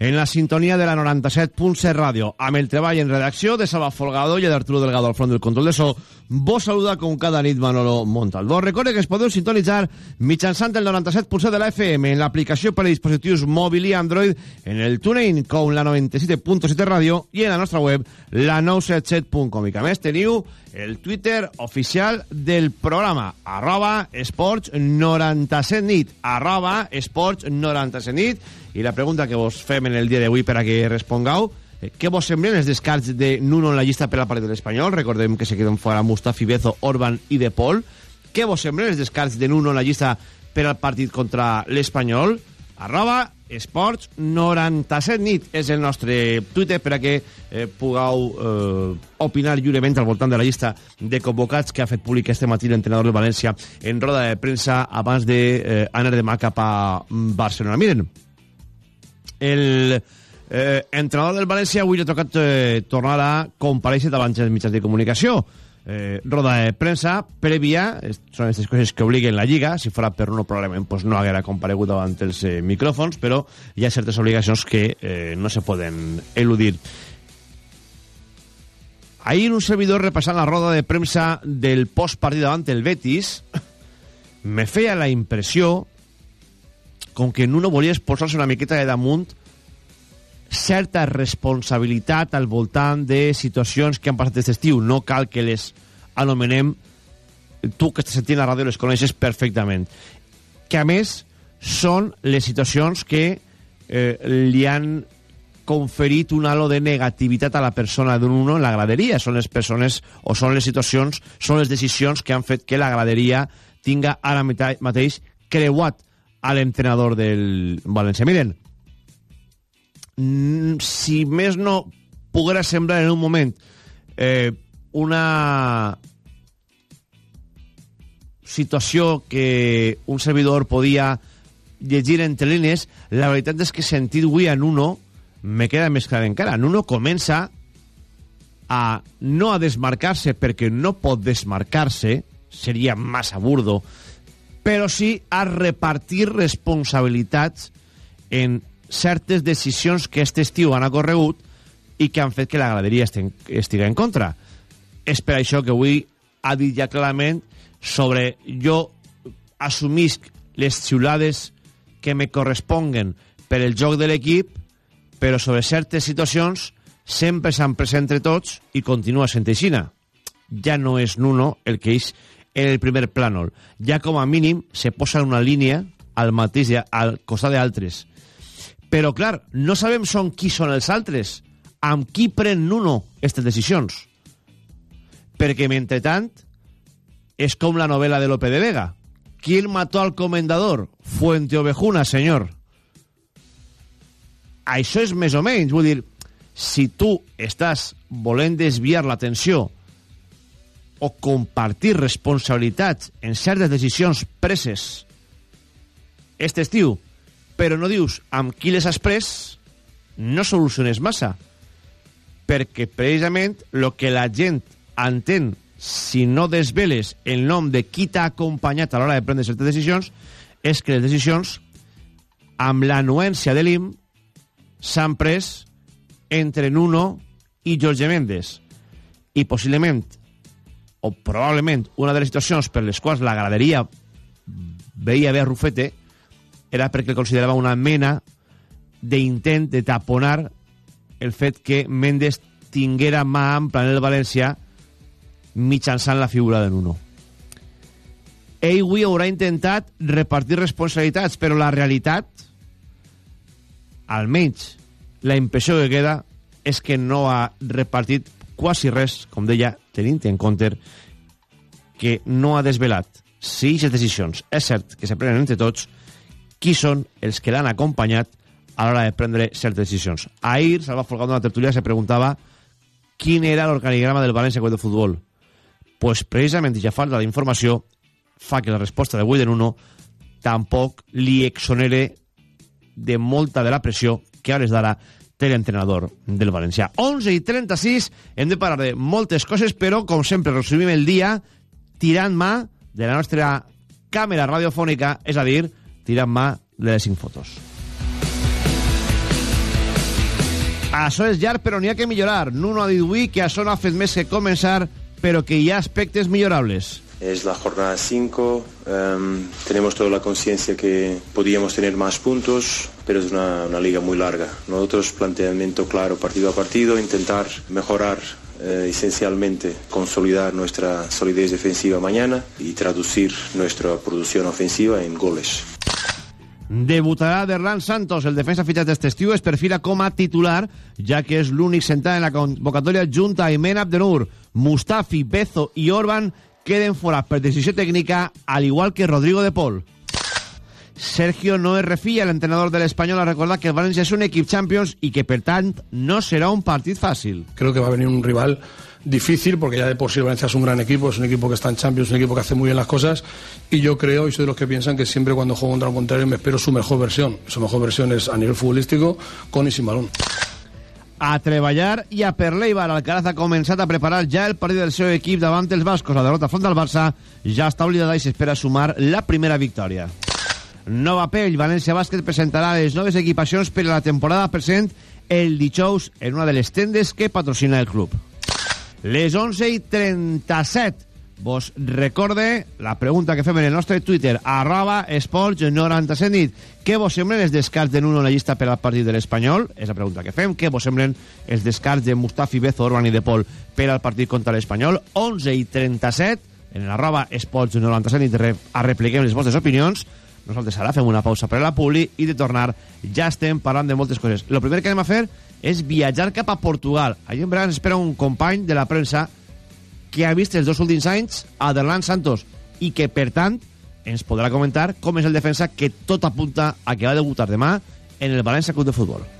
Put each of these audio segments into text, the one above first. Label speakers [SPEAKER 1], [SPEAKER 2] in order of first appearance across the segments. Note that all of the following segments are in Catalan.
[SPEAKER 1] en la sintonia de la 97.7 ràdio. Amb el treball en redacció de Salva Folgado i d'Arturo Delgado al front del control de so, vos saluda com cada nit Manolo Montalbó. Recorde que es podeu sintonitzar mitjançant el 97.7 de la FM en l'aplicació per a dispositius mòbil i Android, en el TuneIn com la 97.7 ràdio i en la nostra web la 977.com. I que més teniu el Twitter oficial del programa, arroba esports 97 nit, arroba esports 97 nit, i la pregunta que vos fem en el dia d'avui per a que respongau, eh, què vos semblen els descarts de Nuno en la llista per al partit de l'Espanyol? Recordem que se queden fora Mustafi Bezo, Orban i De Paul. Què vos semblen els descarts de Nuno en la llista per al partit contra l'Espanyol? Arroba esports 97 nit és el nostre Twitter per a que eh, pugueu eh, opinar lliurement al voltant de la llista de convocats que ha fet públic este matí l'entrenador del València en roda de premsa abans d'anar de, eh, demà cap a Barcelona. Miren, el eh, entrenador del València avui ha tocat eh, tornar a compareixer davant dels mitjans de comunicació eh, roda de premsa prèvia, són aquestes coses que obliguen la Lliga, si fora per no probablement pues, no haguera comparegut davant els eh, micròfons, però hi ha certes obligacions que eh, no se poden eludir. Ahir un servidor repassant la roda de premsa del postpartit davant el Betis me feia la impressió com que Nuno volia posar-se una miqueta de damunt certa responsabilitat al voltant de situacions que han passat aquest estiu. No cal que les anomenem, tu que estàs sentint la ràdio les coneixes perfectament. Que a més són les situacions que eh, li han conferit un halo de negativitat a la persona d'un uno en la graderia. Són les persones o són les situacions, són les decisions que han fet que la graderia tinga ara mateix creuat a l'entrenador del València. Miren, si més no poguera semblar en un moment eh, una situació que un servidor podia llegir entre línies, la veritat és que sentit avui a Nuno me queda més clar encara. Nuno comença a no a desmarcar-se perquè no pot desmarcar-se, seria massa burdo, però sí a repartir responsabilitats en certes decisions que aquest estiu han acorregut i que han fet que la graderia estigui en contra. És per això que avui ha dit ja clarament sobre jo assumisc les xiulades que me corresponguen per el joc de l'equip, però sobre certes situacions sempre s'han present entre tots i continua sent aixina. Ja no és Nuno el que és en el primer plànol. Ja com a mínim se posa una línia al mateix, al costat d'altres però, clar, no sabem són qui són els altres, amb qui pren Nuno aquestes decisions. Perquè, mentre tant, és com la novel·la de Lope de Vega. Qui mató al comendador? Fuente Ovejuna, senyor. Això és més o menys. Vull dir, si tu estàs volent desviar l'atenció o compartir responsabilitats en certes decisions preses aquest estiu, però no dius amb qui les has pres, no soluciones massa. Perquè precisament el que la gent entén si no desveles el nom de qui t'ha acompanyat a l'hora de prendre certes decisions és que les decisions amb l'anuència de l'IM s'han pres entre Nuno i Jorge Méndez i possiblement o probablement una de les situacions per les quals la graderia veia bé Rufete era perquè considerava una mena d'intent de taponar el fet que Mendes tinguera mà ampla en el València mitjançant la figura de Nuno. Ell avui haurà intentat repartir responsabilitats, però la realitat, almenys la impressió que queda, és que no ha repartit quasi res, com deia, tenint en compte que no ha desvelat si aquestes decisions és cert que se prenen entre tots qui són els que l'han acompanyat a l'hora de prendre certes decisions. Ahir, Salva Folgado en la tertulia se preguntava quin era l'organigrama del València Club de Futbol. pues precisament ja falta d'informació fa que la resposta de Wilden 1 tampoc li exonere de molta de la pressió que ara es d'ara té l'entrenador del València. 11 i 36, hem de parlar de moltes coses, però, com sempre, resumim el dia tirant mà de la nostra càmera radiofònica, és a dir, tirant mà de les 5 fotos. Això és llarg, però n'hi que millorar. Nuno ha dit avui que això no ha fet que començar, però que hi aspectes millorables.
[SPEAKER 2] Es la jornada 5, em, tenemos toda la conciencia que podíamos tener más puntos, pero es una, una liga muy larga. Nosotros planteamiento claro partido a partido, intentar mejorar eh, esencialmente, consolidar nuestra solidez defensiva mañana y traducir nuestra producción ofensiva en goles.
[SPEAKER 1] Debutarà Derlan Santos, el defensa fitxat d'aquest estiu, es perfila com a titular, ja que és l'únic sentat en la convocatòria junta a Imen Abdenur, Mustafi, Bezo i Orban queden fora per decisió tècnica, al igual que Rodrigo de Paul. Sergio no es refia, l'entrenador de l'Espanyol, ha recordat que el València és un equip Champions i que, per tant, no serà un partit fàcil.
[SPEAKER 3] Creo que va a venir un rival difícil porque ya de por sí Valencia es un gran equipo, es un equipo que está en Champions, un equipo que hace muy bien las cosas y yo creo y soy de los que piensan que siempre cuando juego contra un contrario me espero su mejor versión. Su mejor versión es a nivel futbolístico con y sin balón.
[SPEAKER 1] a treballar i a per l'Eibar. Ha començat a preparar ja el partit del seu equip davant els bascos. La derrota front al Barça ja està oblidada i s'espera sumar la primera victòria. Nova pell, València Bàsquet presentarà les noves equipacions per a la temporada present el dijous en una de les tendes que patrocina el club. Les 11 i 37 vos recorde la pregunta que fem en el nostre Twitter arroba esports 97 nit què vos semblen els descarts de Nuno en la llista per al partit de l'Espanyol? És la pregunta que fem. Què vos semblen els descarts de Mustafi, Bezo, Orban i De Pol per al partit contra l'Espanyol? 11 i 37 en l'arroba esports 97 nit re repliquem les vostres opinions nosaltres ara fem una pausa per a la publi i de tornar ja estem parlant de moltes coses. El primer que anem a fer és viatjar cap a Portugal. Allà en Braga ens espera un company de la premsa que ha vist els dos últims anys a Derlan Santos i que, per tant, ens podrà comentar com és el defensa que tot apunta a que va debutar demà en el València Club de Futbol.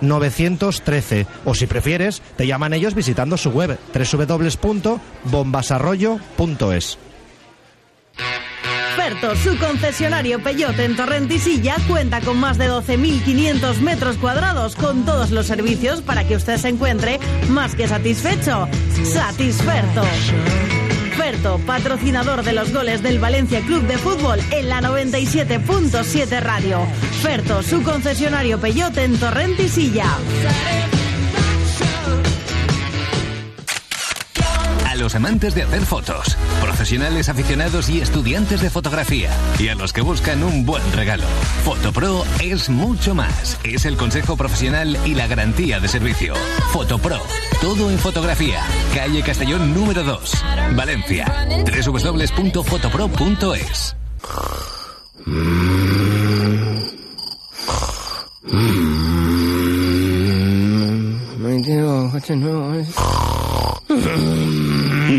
[SPEAKER 4] 913 o si prefieres te llaman ellos visitando su web www.bombasarroyo.es
[SPEAKER 5] su concesionario Peyote en Torrentisilla cuenta con más de 12.500 metros cuadrados con todos los servicios para que usted se encuentre más que satisfecho. Satisferto. Ferto, patrocinador de los goles del Valencia Club de Fútbol en la 97.7 Radio. Ferto, su concesionario Peyote en Torrentisilla.
[SPEAKER 6] A los amantes de hacer fotos, profesionales aficionados y estudiantes de fotografía, y a los que buscan un buen regalo. Fotopro es mucho más. Es el consejo profesional y la garantía de servicio. Fotopro, todo en fotografía. Calle Castellón número 2, Valencia. www.fotopro.es.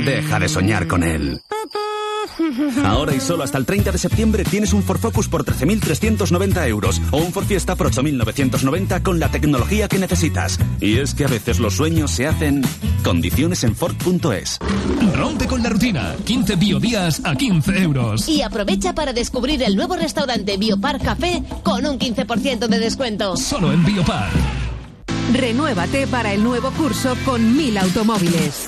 [SPEAKER 7] Deja de soñar con él. Ahora y solo hasta el 30 de septiembre tienes un Ford Focus por 13.390 euros o un Ford Fiesta por 8.990 con la tecnología que necesitas. Y es que a veces los sueños se hacen condiciones en Ford.es.
[SPEAKER 8] Rompe con la rutina. 15 biodías a 15 euros.
[SPEAKER 9] Y aprovecha para descubrir el nuevo restaurante Biopar Café con un 15% de descuento.
[SPEAKER 8] Solo en Biopar.
[SPEAKER 10] Renuévate para el nuevo curso con mil automóviles.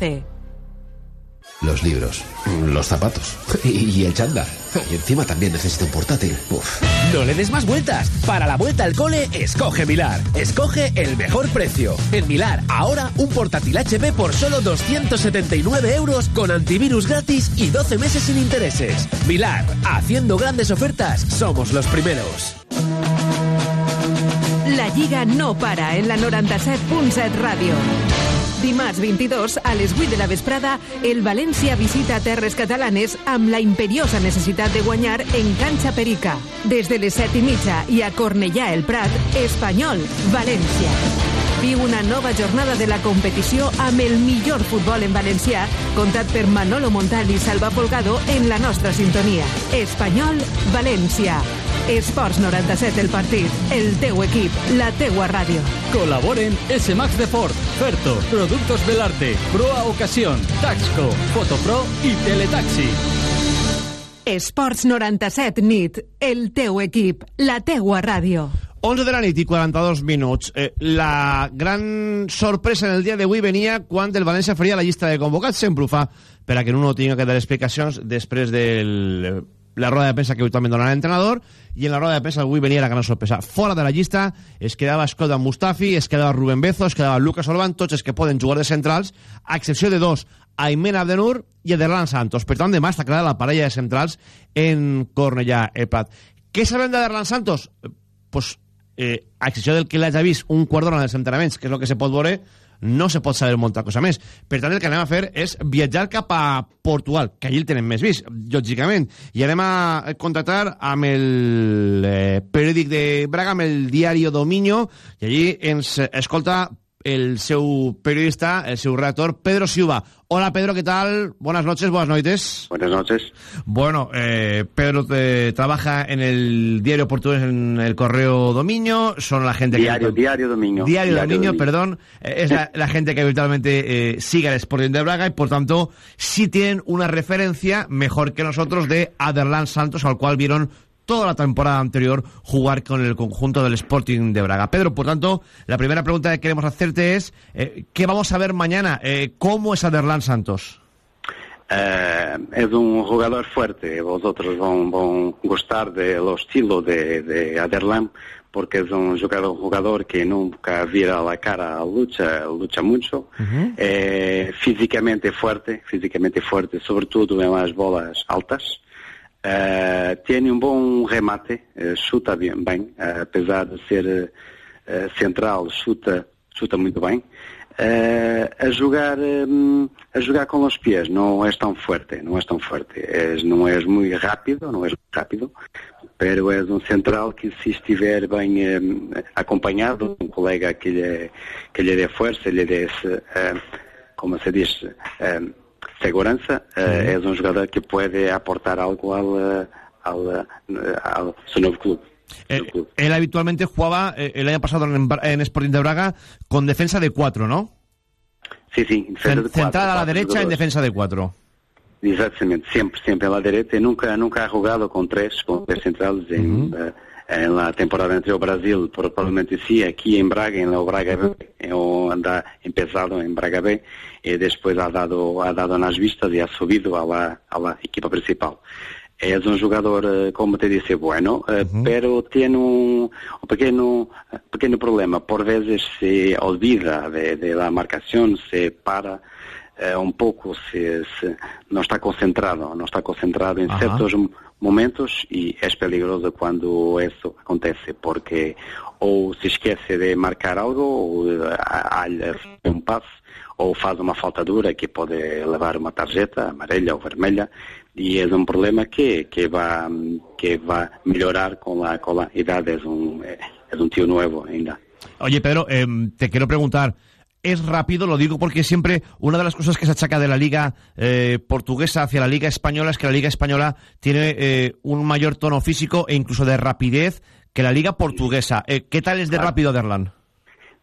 [SPEAKER 11] Los libros, los zapatos y el chándal. Y encima también necesito un portátil. Uf.
[SPEAKER 12] No le des más vueltas. Para la vuelta al cole, escoge Milar. Escoge el mejor precio. En Milar, ahora un portátil HP por solo 279 euros con antivirus gratis y 12 meses sin intereses. Milar, haciendo grandes ofertas, somos los primeros.
[SPEAKER 10] La Lliga no para en la 97.7 Ràdio. Dimarts 22, a les 8 de la vesprada, el València visita terres catalanes amb la imperiosa necessitat de guanyar en canxa perica. Des de les 7 i mitja i a Cornellà el Prat, Espanyol, València. Viu una nova jornada de la competició amb el millor futbol en valencià, contat per Manolo Montal i Salva Folgado en la nostra sintonia. Espanyol, València. Esports 97 el partit, el teu equip, la teua ràdio.
[SPEAKER 13] Colaboren S-Max Deport, Ferto, Productos Belarte, Proa Ocasión, Taxco, Fotopro y Teletaxi.
[SPEAKER 10] Esports 97 nit, el teu equip, la teua ràdio.
[SPEAKER 1] 11 de la nit i 42 minuts. Eh, la gran sorpresa en el dia d'avui venia quan el València faria la llista de convocats. Sempre ho fa per a que no tinga que dar explicacions després de la roda de premsa que habitualment dona l'entrenador i en la roda de premsa avui venia la gran sorpresa. Fora de la llista es quedava Skoda Mustafi, es quedava Rubén Bezo, es quedava Lucas Olvan, tots els que poden jugar de centrals, a excepció de dos, Aymen Abdenur i Ederlan Santos. Per tant, demà està clara la parella de centrals en Cornellà el Prat. Què sabem d'Ederlan Santos? Pues eh, a excepció del que l'hagi vist un quart d'hora en entrenaments, que és el que se pot veure, no se pot saber molta cosa més. Per tant, el que anem a fer és viatjar cap a Portugal, que allí el tenen més vist, lògicament, i anem a contactar amb el eh, periòdic de Braga, amb el diari Dominio, i allí ens escolta el seu periodista, el seu redactor, Pedro Siuba. Hola Pedro, ¿qué tal? Buenas noches, buenas noites.
[SPEAKER 14] Buenas noches.
[SPEAKER 1] Bueno, eh, Pedro te, trabaja en el diario portugués, en el Correo Dominio, son la gente
[SPEAKER 14] diario,
[SPEAKER 1] que...
[SPEAKER 14] Diario Dominio.
[SPEAKER 1] Diario, diario Dominio, perdón. Eh, es la, la, gente que habitualmente eh, sigue el Sporting de Braga y por tanto sí tienen una referencia mejor que nosotros de Aderlan Santos, al cual vieron toda la temporada anterior jugar con el conjunto del Sporting de Braga. Pedro, por tanto, la primera pregunta que queremos hacerte es, eh, ¿qué vamos a ver mañana? Eh, ¿Cómo es Aderlan Santos?
[SPEAKER 14] Uh, es un jugador fuerte, vosotros van, van gustar del estilo de, de Aderlan porque es un jugador, jugador que nunca vira la cara a lucha, lucha mucho, uh -huh. eh, físicamente fuerte, físicamente fuerte, sobre todo en las bolas altas, Uh, tem um bom remate, uh, chuta bem, bem uh, apesar de ser central, chuta, chuta muito bem. a jogar um, a jogar com os pés não és tão forte, não és tão forte. És, não és muito rápido, não és rápido, pero és um central que se estiver bem um, acompanhado, um colega que lhe, que lhe dê força, lhe dê, como se diz, segurança, uh, es un jugador que puede aportar algo al, al, al su nuevo club.
[SPEAKER 1] Eh, él habitualmente jugaba eh, el año pasado en, en, Sporting de Braga con defensa de cuatro, ¿no?
[SPEAKER 14] Sí, sí.
[SPEAKER 1] Cent, centrada a la derecha en defensa de cuatro.
[SPEAKER 14] Exactamente, siempre, siempre a la derecha. Nunca, nunca ha jugado con tres, con tres centrales en, uh -huh. Uh, en la temporada entre Brasil, probablemente sí, aquí en Braga, en la Braga B, o anda empezado en Braga B, y después ha dado, ha dado nas vistas y ha subido a la, a la equipa principal. Es un jugador, como te dice, bueno, uh -huh. pero tiene un, un pequeño, pequeño problema. Por veces se olvida de, de la marcación, se para uh, un poco, se, se, no está concentrado, no está concentrado en uh -huh. ciertos momentos y es peligroso cuando eso acontece porque ou se esquece de marcar algo ou há um passe ou faz uma falta dura que pode levar uma tarjeta amarela ou vermelha e é um problema que que vai que vai melhorar com a com a idade. É um é um tio novo ainda.
[SPEAKER 1] Oye Pedro eh, te quiero preguntar es rápido, lo digo porque siempre una de las cosas que se achaca de la liga eh, portuguesa hacia la liga española es que la liga española tiene eh, un mayor tono físico e incluso de rapidez que la liga portuguesa. Eh, ¿Qué tal es de rápido Derlan?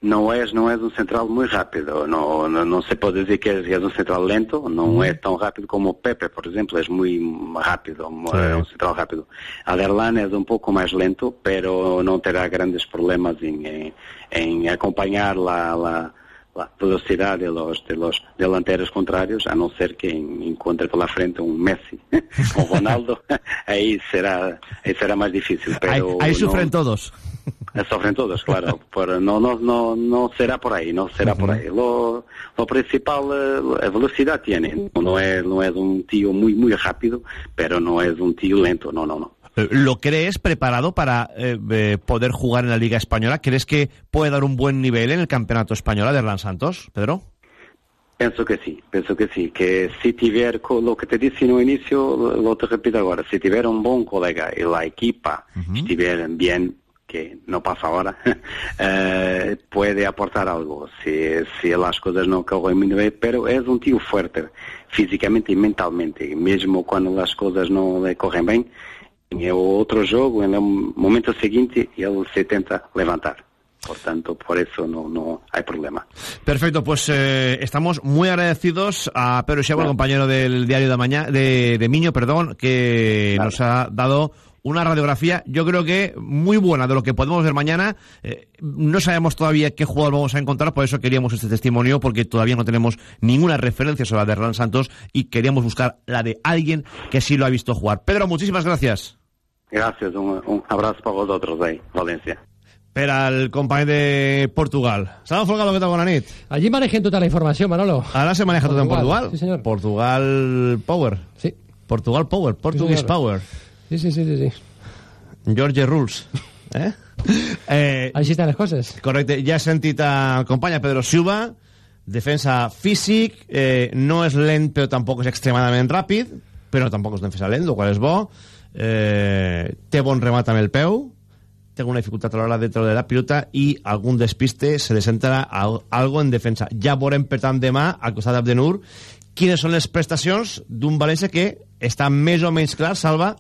[SPEAKER 14] não és, não és um central muito rápido. Não, não, não se pode dizer que és um central lento,
[SPEAKER 1] Uhum.
[SPEAKER 14] é tão rápido como Pepe, por exemplo, és muito rápido, é um central rápido. Aderlan é um pouco mais lento, pero não terá grandes problemas em, em, em acompanhar la, la, la velocidade de los, de los delanteros contrarios, a não ser que en- encontre pela frente um Messi, um Ronaldo, aí será, aí será mais difícil. Pero
[SPEAKER 1] Ahí, ahí sufren todos.
[SPEAKER 14] Eh, Sofren todos, claro, pero no, no, no, no será por ahí, no será por ahí. Lo, lo principal, eh, a velocidad tiene, no es, no es un tío muy, muy rápido, pero no es un tío lento, no, no, no.
[SPEAKER 1] Eh, ¿Lo crees preparado para eh, eh, poder jugar en la Liga Española? ¿Crees que puede dar un buen nivel en el Campeonato Español a Derlan Santos, Pedro?
[SPEAKER 14] Penso que sí, penso que sí, que si tiver, lo que te dije no inicio, lo, te repito ahora, si tiver un buen colega y la equipa estiver bien, que no pasa ahora, eh, puede aportar algo, si, si las cosas no corren muy bien, pero es un tío fuerte, físicamente y mentalmente, mesmo cuando las cosas no le corren bien, juego, en el momento siguiente, él se tenta levantar. Por tanto, por eso no, no hay problema.
[SPEAKER 1] Perfecto, pues eh, estamos muy agradecidos a Pedro Xabo, el compañero del diario de mañana, de, de Miño, perdón, que nos ha dado una radiografía, yo creo que muy buena de lo que podemos ver mañana. Eh, no sabemos todavía qué jugador vamos a encontrar, por eso queríamos este testimonio, porque todavía no tenemos ninguna referencia sobre la de Hernán Santos y queríamos buscar la de alguien que sí lo ha visto jugar. Pedro, muchísimas gracias.
[SPEAKER 14] Gracias, un, un abrazo para vosotros ahí, Valencia.
[SPEAKER 1] Per al company de Portugal. Salva Folgado, què tal? Bona nit.
[SPEAKER 15] Allí manejen tota la informació, Manolo.
[SPEAKER 1] Ara se maneja tot en
[SPEAKER 15] Portugal,
[SPEAKER 1] Portugal.
[SPEAKER 15] sí, senyor.
[SPEAKER 1] Portugal Power.
[SPEAKER 15] Sí.
[SPEAKER 1] Portugal Power, Portuguese
[SPEAKER 15] señor.
[SPEAKER 1] Power.
[SPEAKER 15] Sí, sí, sí, sí. sí.
[SPEAKER 1] George Rules. Eh? eh,
[SPEAKER 15] Així estan les coses.
[SPEAKER 1] correcte, ja he sentit al company Pedro Silva, defensa físic, eh, no és lent però tampoc és extremadament ràpid, però tampoc és defensa lent, el qual és bo. Eh, té bon remat amb el peu, té una dificultat a l'hora de treure la pilota i algun despiste se li sentarà al- algo en defensa. Ja veurem, per tant, demà, al costat d'Abdenur, quines són les prestacions d'un València que està més o menys clar, Salva,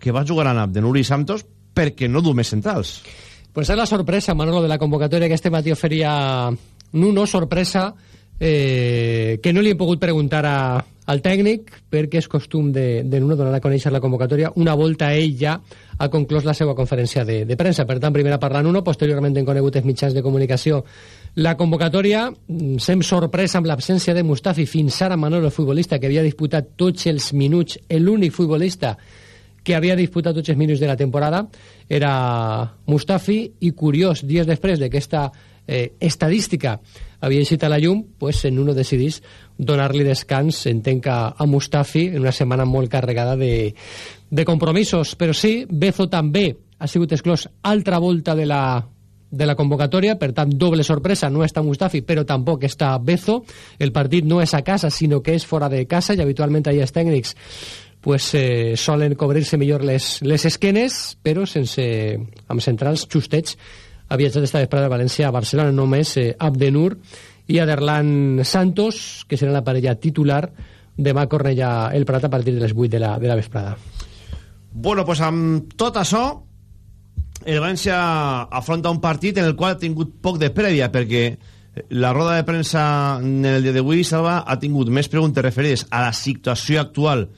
[SPEAKER 1] que va jugar amb Abdenur i Santos perquè no du més centrals.
[SPEAKER 15] Pues és la sorpresa, Manolo, de la convocatòria que este matí oferia Nuno, sorpresa eh, que no li hem pogut preguntar a, al tècnic perquè és costum de, de Nuno donar a conèixer la convocatòria una volta ell ja ha conclòs la seva conferència de, de premsa. Per tant, primer a parlar Nuno, posteriorment en conegut els mitjans de comunicació. La convocatòria, mm, sem sorpresa amb l'absència de Mustafi fins ara Manolo, el futbolista que havia disputat tots els minuts, l'únic futbolista que havia disputat tots els minuts de la temporada era Mustafi i curiós, dies després d'aquesta eh, estadística havia eixit a la llum, pues, en uno decidís donar-li descans, entenc a, a Mustafi en una setmana molt carregada de, de compromisos, però sí, Bezo també ha sigut exclòs altra volta de la de la convocatòria, per tant, doble sorpresa, no està Mustafi, però tampoc està Bezo, el partit no és a casa, sinó que és fora de casa, i habitualment allà els tècnics pues, eh, solen cobrir-se millor les, les esquenes, però sense, amb centrals justets, ha viatjat esta vesprada de València a Barcelona, només eh, Abdenur i Aderlan Santos, que serà la parella titular demà Cornellà el Prat a partir de les 8 de la, de la vesprada.
[SPEAKER 1] Bueno, pues amb tot això, el València afronta un partit en el qual ha tingut poc de prèvia, perquè la roda de premsa en el dia d'avui, Salva, ha tingut més preguntes referides a la situació actual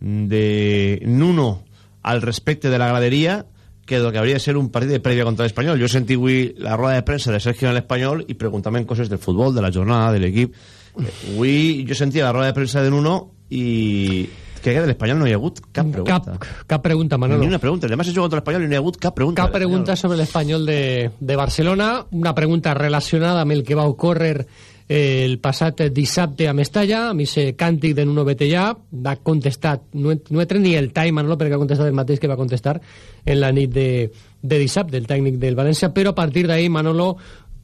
[SPEAKER 1] de Nuno al respecte de la graderia que del que hauria de ser un partit de prèvia contra l'Espanyol. Jo sentí avui la roda de premsa de Sergio en l'Espanyol i preguntàvem coses del futbol, de la jornada, de l'equip. Eh, Avui jo sentia la roda de premsa de Nuno i crec que de l'Espanyol no hi ha hagut cap pregunta.
[SPEAKER 15] Cap, cap pregunta, Manolo.
[SPEAKER 1] Ni una pregunta. Además, se juega contra l'Espanyol i no hi ha hagut cap pregunta.
[SPEAKER 15] Cap pregunta sobre l'Espanyol de, de Barcelona, una pregunta relacionada amb el que va ocórrer eh, el passat dissabte a Mestalla, amb aquest càntic de Nuno Betellà, va contestar, no, no he ni el time, Manolo, perquè ha contestat el mateix que va contestar en la nit de, de dissabte, el tècnic del València, però a partir d'ahir, Manolo,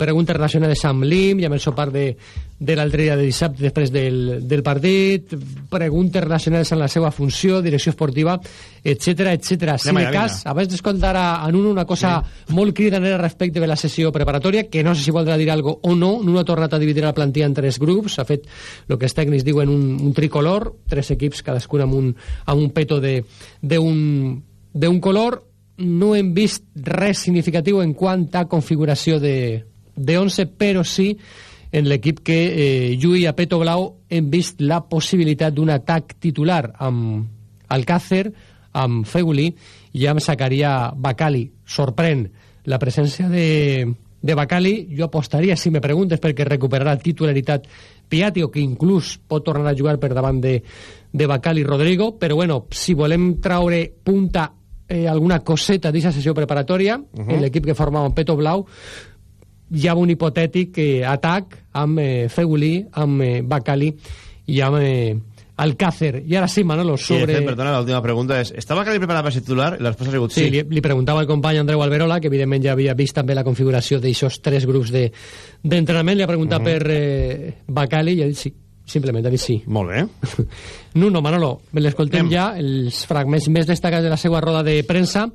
[SPEAKER 15] preguntes relacionades amb l'IM i amb el sopar de, de l'altre dia de dissabte després del, del partit, preguntes relacionades amb la seva funció, direcció esportiva, etc etc. Si de cas, abans d'escoltar a, a Nuno una cosa sí. molt cridanera respecte de la sessió preparatòria, que no sé si voldrà dir algo o no, Nuno ha tornat a dividir la plantilla en tres grups, ha fet el que els tècnics diuen un, un tricolor, tres equips cadascun amb un, amb un peto d'un color, no hem vist res significatiu en quant a configuració de, de 11, però sí en l'equip que eh, lluï a Peto Blau hem vist la possibilitat d'un atac titular amb Alcácer, amb Feuli i amb Zacaria Bacali. Sorprèn la presència de, de Bacali. Jo apostaria, si me preguntes, perquè recuperarà titularitat Piatti o que inclús pot tornar a jugar per davant de, de Bacali Rodrigo, però bueno, si volem traure punta eh, alguna coseta d'aquesta sessió preparatòria, uh -huh. en l'equip que formava Peto Blau, hi ha un hipotètic eh, atac amb eh, Feuli, amb eh, Bacali i amb eh, Alcácer. I ara sí, Manolo, sobre...
[SPEAKER 1] Sí, perdona, l'última pregunta és... ¿Està Bacali preparat per ser titular? La resposta ha sigut sí.
[SPEAKER 15] Sí, li, li preguntava al company Andreu Alberola, que evidentment ja havia vist també la configuració d'aixòs tres grups d'entrenament, de, li ha preguntat uh -huh. per eh, Bacali i ell sí, simplement ha dit sí.
[SPEAKER 1] Molt bé.
[SPEAKER 15] Nuno, Manolo, l'escoltem ja, els fragments més destacats de la seva roda de premsa.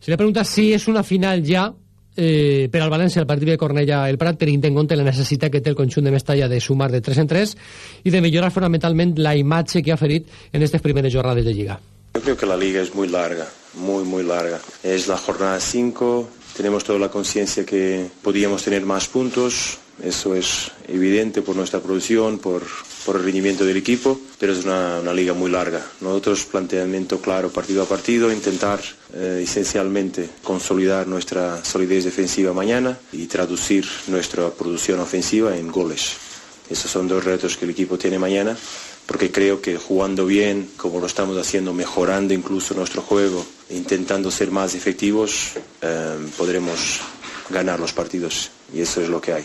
[SPEAKER 15] Si li pregunta si és una final ja, eh, per al València el partit de Cornellà el Prat tenint en compte la necessitat que té el conjunt de Mestalla de sumar de 3 en 3 i de millorar fonamentalment la imatge que ha ferit en aquestes primeres jornades de Lliga.
[SPEAKER 2] Yo creo que la liga es muy larga, muy, muy larga. Es la jornada 5, tenemos toda la conciencia que podíamos tener más puntos, eso es evidente por nuestra producción, por, por el rendimiento del equipo, pero es una, una, liga muy larga. Nosotros planteamiento claro partido a partido, intentar eh, esencialmente consolidar nuestra solidez defensiva mañana y traducir nuestra producción ofensiva en goles. Esos son dos retos que el equipo tiene mañana, porque creo que jugando bien, como lo estamos haciendo, mejorando incluso nuestro juego, intentando ser más efectivos, eh, podremos ganar los partidos y eso es lo que hay.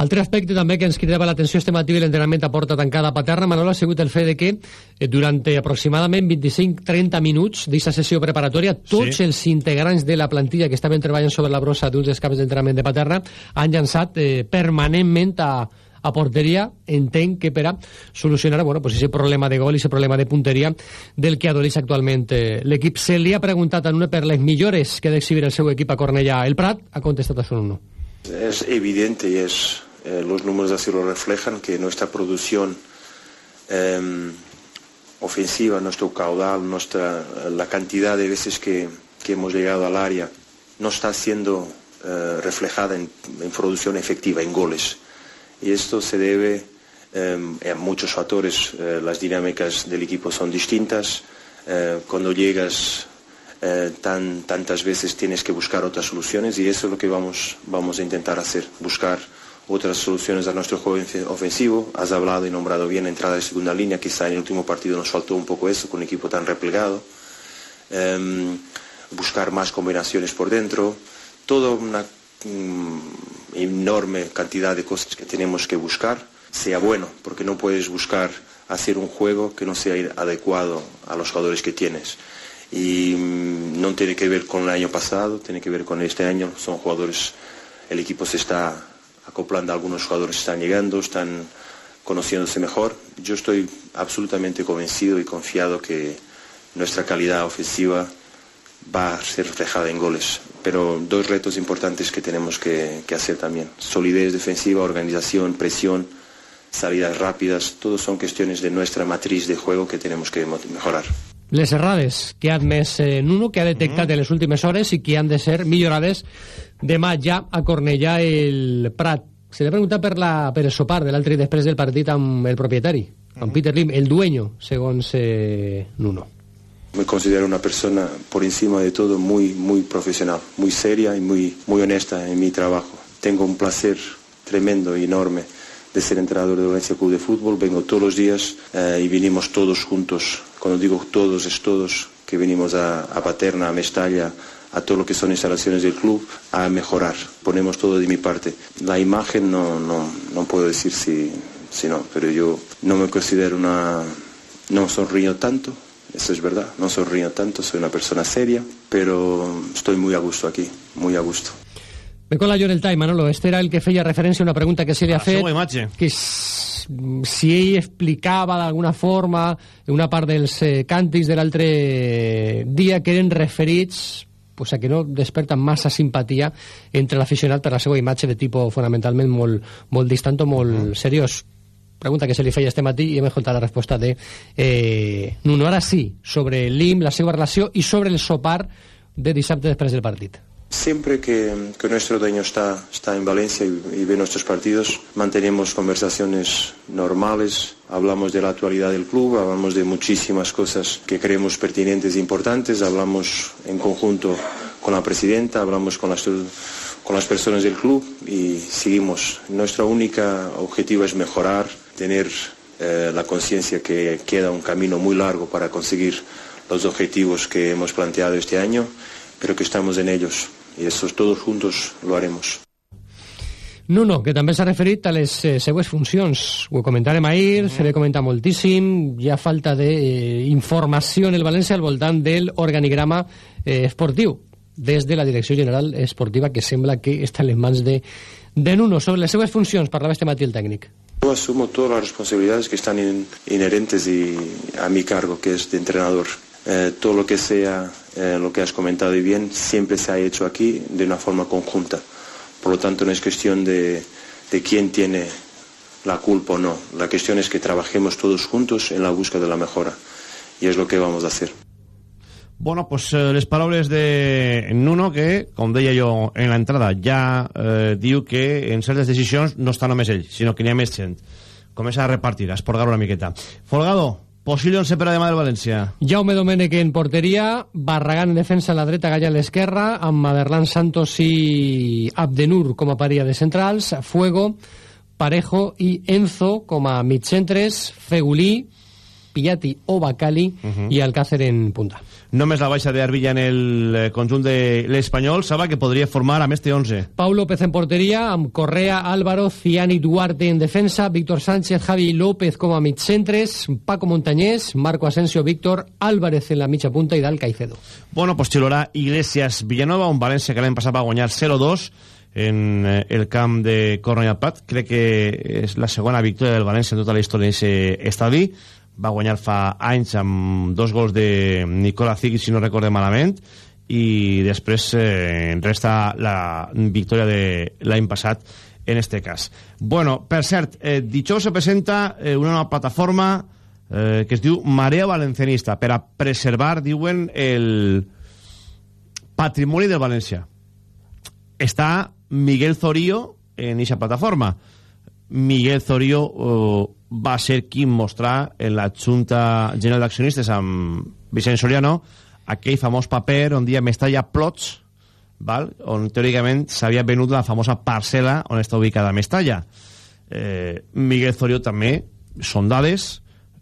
[SPEAKER 15] Altre aspecte també que ens cridava l'atenció este matí i l'entrenament a porta tancada a Paterna, Manolo, ha sigut el fet de que eh, durant aproximadament 25-30 minuts d'aquesta sessió preparatòria tots sí. els integrants de la plantilla que estaven treballant sobre la brossa d'uns dels camps d'entrenament de Paterna han llançat eh, permanentment a, a porteria, entenc que per a solucionar bueno, pues ese problema de gol i ese problema de punteria del que adoleix actualment eh, l'equip. Se li ha preguntat a una per les millores que ha d'exhibir el seu equip a Cornellà. El Prat ha contestat a su no.
[SPEAKER 2] Es evidente y es, eh, los números así lo reflejan que nuestra producción eh, ofensiva, nuestro caudal, nuestra, la cantidad de veces que, hemos llegado al área no está siendo eh, reflejada en, producción efectiva, en goles. Y esto se debe a muchos factores. las dinámicas del equipo son distintas. cuando llegas eh, tan, tantas veces tienes que buscar otras soluciones y eso es lo que vamos, vamos a intentar hacer, buscar otras soluciones a nuestro juego ofensivo. Has hablado y nombrado bien entrada de segunda línea, quizá en el último partido nos faltó un poco eso, con un equipo tan replegado. Eh, buscar más combinaciones por dentro, toda una mm, enorme cantidad de cosas que tenemos que buscar, sea bueno, porque no puedes buscar hacer un juego que no sea adecuado a los jugadores que tienes y mm, no tiene que ver con el año pasado, tiene que ver con este año. Son jugadores, el equipo se está acoplando, algunos jugadores están llegando, están conociéndose mejor. Yo estoy absolutamente convencido y confiado que nuestra calidad ofensiva va a ser reflejada en goles. Pero dos retos importantes que tenemos que, que hacer también. Solidez defensiva, organización, presión, salidas rápidas, todos son cuestiones de nuestra matriz de juego que tenemos que mejorar.
[SPEAKER 15] les errades que ha admès eh, Nuno, que ha detectat mm -hmm. en les últimes hores i que han de ser millorades demà ja a Cornellà el Prat. Se li ha preguntat per, la, per el sopar de l'altre després del partit amb el propietari, amb. Peter Lim, el dueño, segons eh, Nuno.
[SPEAKER 2] Me considero una persona por encima de todo muy, muy profesional, muy seria y muy, muy honesta en mi trabajo. Tengo un placer tremendo y enorme de ser entrenador de Valencia Club de Fútbol. Vengo todos los días eh, y vinimos todos juntos. Cuando digo todos, es todos que venimos a, a Paterna, a Mestalla, a todo lo que son instalaciones del club, a mejorar. Ponemos todo de mi parte. La imagen no, no, no puedo decir si, si no, pero yo no me considero una... No sonrío tanto, eso es verdad, no sonrío tanto, soy una persona seria, pero estoy muy a gusto aquí, muy a gusto.
[SPEAKER 15] Ve con la Llorel Time, Manolo. Este era el que feia referència a una pregunta que
[SPEAKER 1] La
[SPEAKER 15] fet.
[SPEAKER 1] seua imatge.
[SPEAKER 15] Que si ell explicava d'alguna forma una part dels eh, càntics de l'altre dia que eren referits pues, a que no desperten massa simpatia entre l'aficionat per la seva imatge de tipus fonamentalment molt, molt distant o molt seriós. Pregunta que se li feia este matí i hem escoltat la resposta de eh, Nuno. Ara sí, sobre l'IM, la seva relació i sobre el sopar de dissabte després del partit.
[SPEAKER 2] Siempre que, nuestro dueño está, en Valencia y, ve nuestros partidos, mantenemos conversaciones normales, hablamos de la actualidad del club, hablamos de muchísimas cosas que creemos pertinentes e importantes, hablamos en conjunto con la presidenta, hablamos con las, con las personas del club y seguimos. Nuestro único objetivo es mejorar, tener eh, la conciencia que queda un camino muy largo para conseguir los objetivos que hemos planteado este año, pero que estamos en ellos y eso todos juntos lo haremos.
[SPEAKER 15] Nuno, que també s'ha referit a les eh, seues funcions. Ho comentarem ahir, se li comenta moltíssim, hi ha falta d'informació en el València al voltant del organigrama eh, esportiu des de la Direcció General Esportiva que sembla que està en les mans de, de Nuno. Sobre les seues funcions parlava este matí el tècnic.
[SPEAKER 2] Yo asumo todas las responsabilidades que están in- inherentes y a mi cargo, que es de entrenador. Eh, todo lo que sea, eh, lo que has comentado y bien, siempre se ha hecho aquí de una forma conjunta. Por lo tanto, no es cuestión de, de quién tiene la culpa o no. La cuestión es que trabajemos todos juntos en la búsqueda de la mejora. Y es lo que vamos a hacer.
[SPEAKER 1] Bueno, pues eh, les paraules de Nuno, que, com deia jo en l'entrada, ja eh, que en certes decisions no està només ell, sinó que n'hi ha més gent. Comença a repartir, a esporgar una miqueta. Folgado, possible 11 per a demà del València.
[SPEAKER 15] Jaume Domènech en porteria, Barragán en defensa a la dreta, Galla a l'esquerra, amb Maderlan Santos i Abdenur com a parella de centrals, Fuego, Parejo i Enzo com a mitcentres, Fegulí, Piatti o Bacali
[SPEAKER 1] Mhm.
[SPEAKER 15] i Alcácer en punta.
[SPEAKER 1] Només la baixa d'Arbilla en el eh, conjunt de l'Espanyol, sabe que podria formar a més de 11.
[SPEAKER 15] Pau López en porteria, amb Correa, Álvaro, Ciani Duarte en defensa, Víctor Sánchez, Javi López com a mitcentres, Paco Montañés, Marco Asensio, Víctor Álvarez en la mitja punta i Dal Caicedo.
[SPEAKER 1] Bueno, pues xiularà Iglesias Villanova, un València que l'any passat va guanyar 0-2 en eh, el camp de Cornellà Prat. Crec que és la segona victòria del València en tota la història d'aquest estadi. Va guanyar fa anys amb dos gols de Nicola Ziggy, si no recorde malament, i després eh, resta la victòria de l'any passat en este cas. Bueno, per cert, eh, dijous se presenta eh, una nova plataforma eh, que es diu Marea Valencianista per a preservar, diuen, el patrimoni del València. Està Miguel Zorío en aquesta plataforma. Miguel Zorío eh, va ser qui mostrar en la Junta General d'Accionistes amb Vicent Soriano aquell famós paper on dia Mestalla Plots, val? on teòricament s'havia venut la famosa parcel·la on està ubicada Mestalla. Eh, Miguel Zorío també, són dades,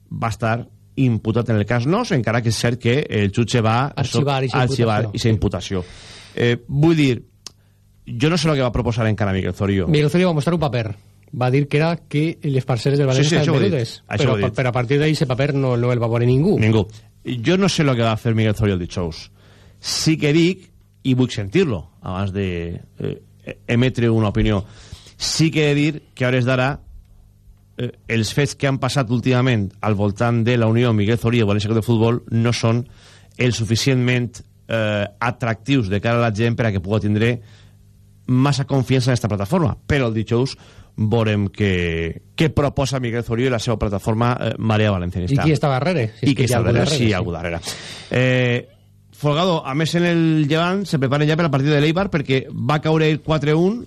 [SPEAKER 1] va estar imputat en el cas Nos, encara que és cert que el jutge va
[SPEAKER 15] Arxivar
[SPEAKER 1] arxivar
[SPEAKER 15] imputació.
[SPEAKER 1] Eh, vull dir, jo no sé el que va proposar encara Miguel Zorío.
[SPEAKER 15] Miguel Zorio va mostrar un paper. Va dir que era que les parceles del
[SPEAKER 1] Sí, sí,
[SPEAKER 15] València
[SPEAKER 1] això ho
[SPEAKER 15] estaven venudes. Però,
[SPEAKER 1] dit.
[SPEAKER 15] però a partir d'ahí, ese paper no, no el va veure ningú.
[SPEAKER 1] Ningú. Jo no sé el que va fer Miguel Zorio el dijous. Sí que dic, i vull sentir-lo, abans de eh, emetre una opinió, sí que he de dir que a hores d'ara eh, els fets que han passat últimament al voltant de la Unió Miguel Zorio i València de Futbol no són el suficientment eh, atractius de cara a la gent per a que pugui tindre massa confiança en aquesta plataforma. Però el dijous veurem que, què proposa Miguel Zorio i la seva plataforma eh, Marea Valencianista.
[SPEAKER 15] I qui està darrere? Si
[SPEAKER 1] I
[SPEAKER 15] que
[SPEAKER 1] qui
[SPEAKER 15] hi ha
[SPEAKER 1] està darrere,
[SPEAKER 15] darrere,
[SPEAKER 1] sí,
[SPEAKER 15] sí.
[SPEAKER 1] algú darrere. Eh, Folgado, a més en el Llevant se preparen ja per al partit de l'Eibar perquè va caure el 4-1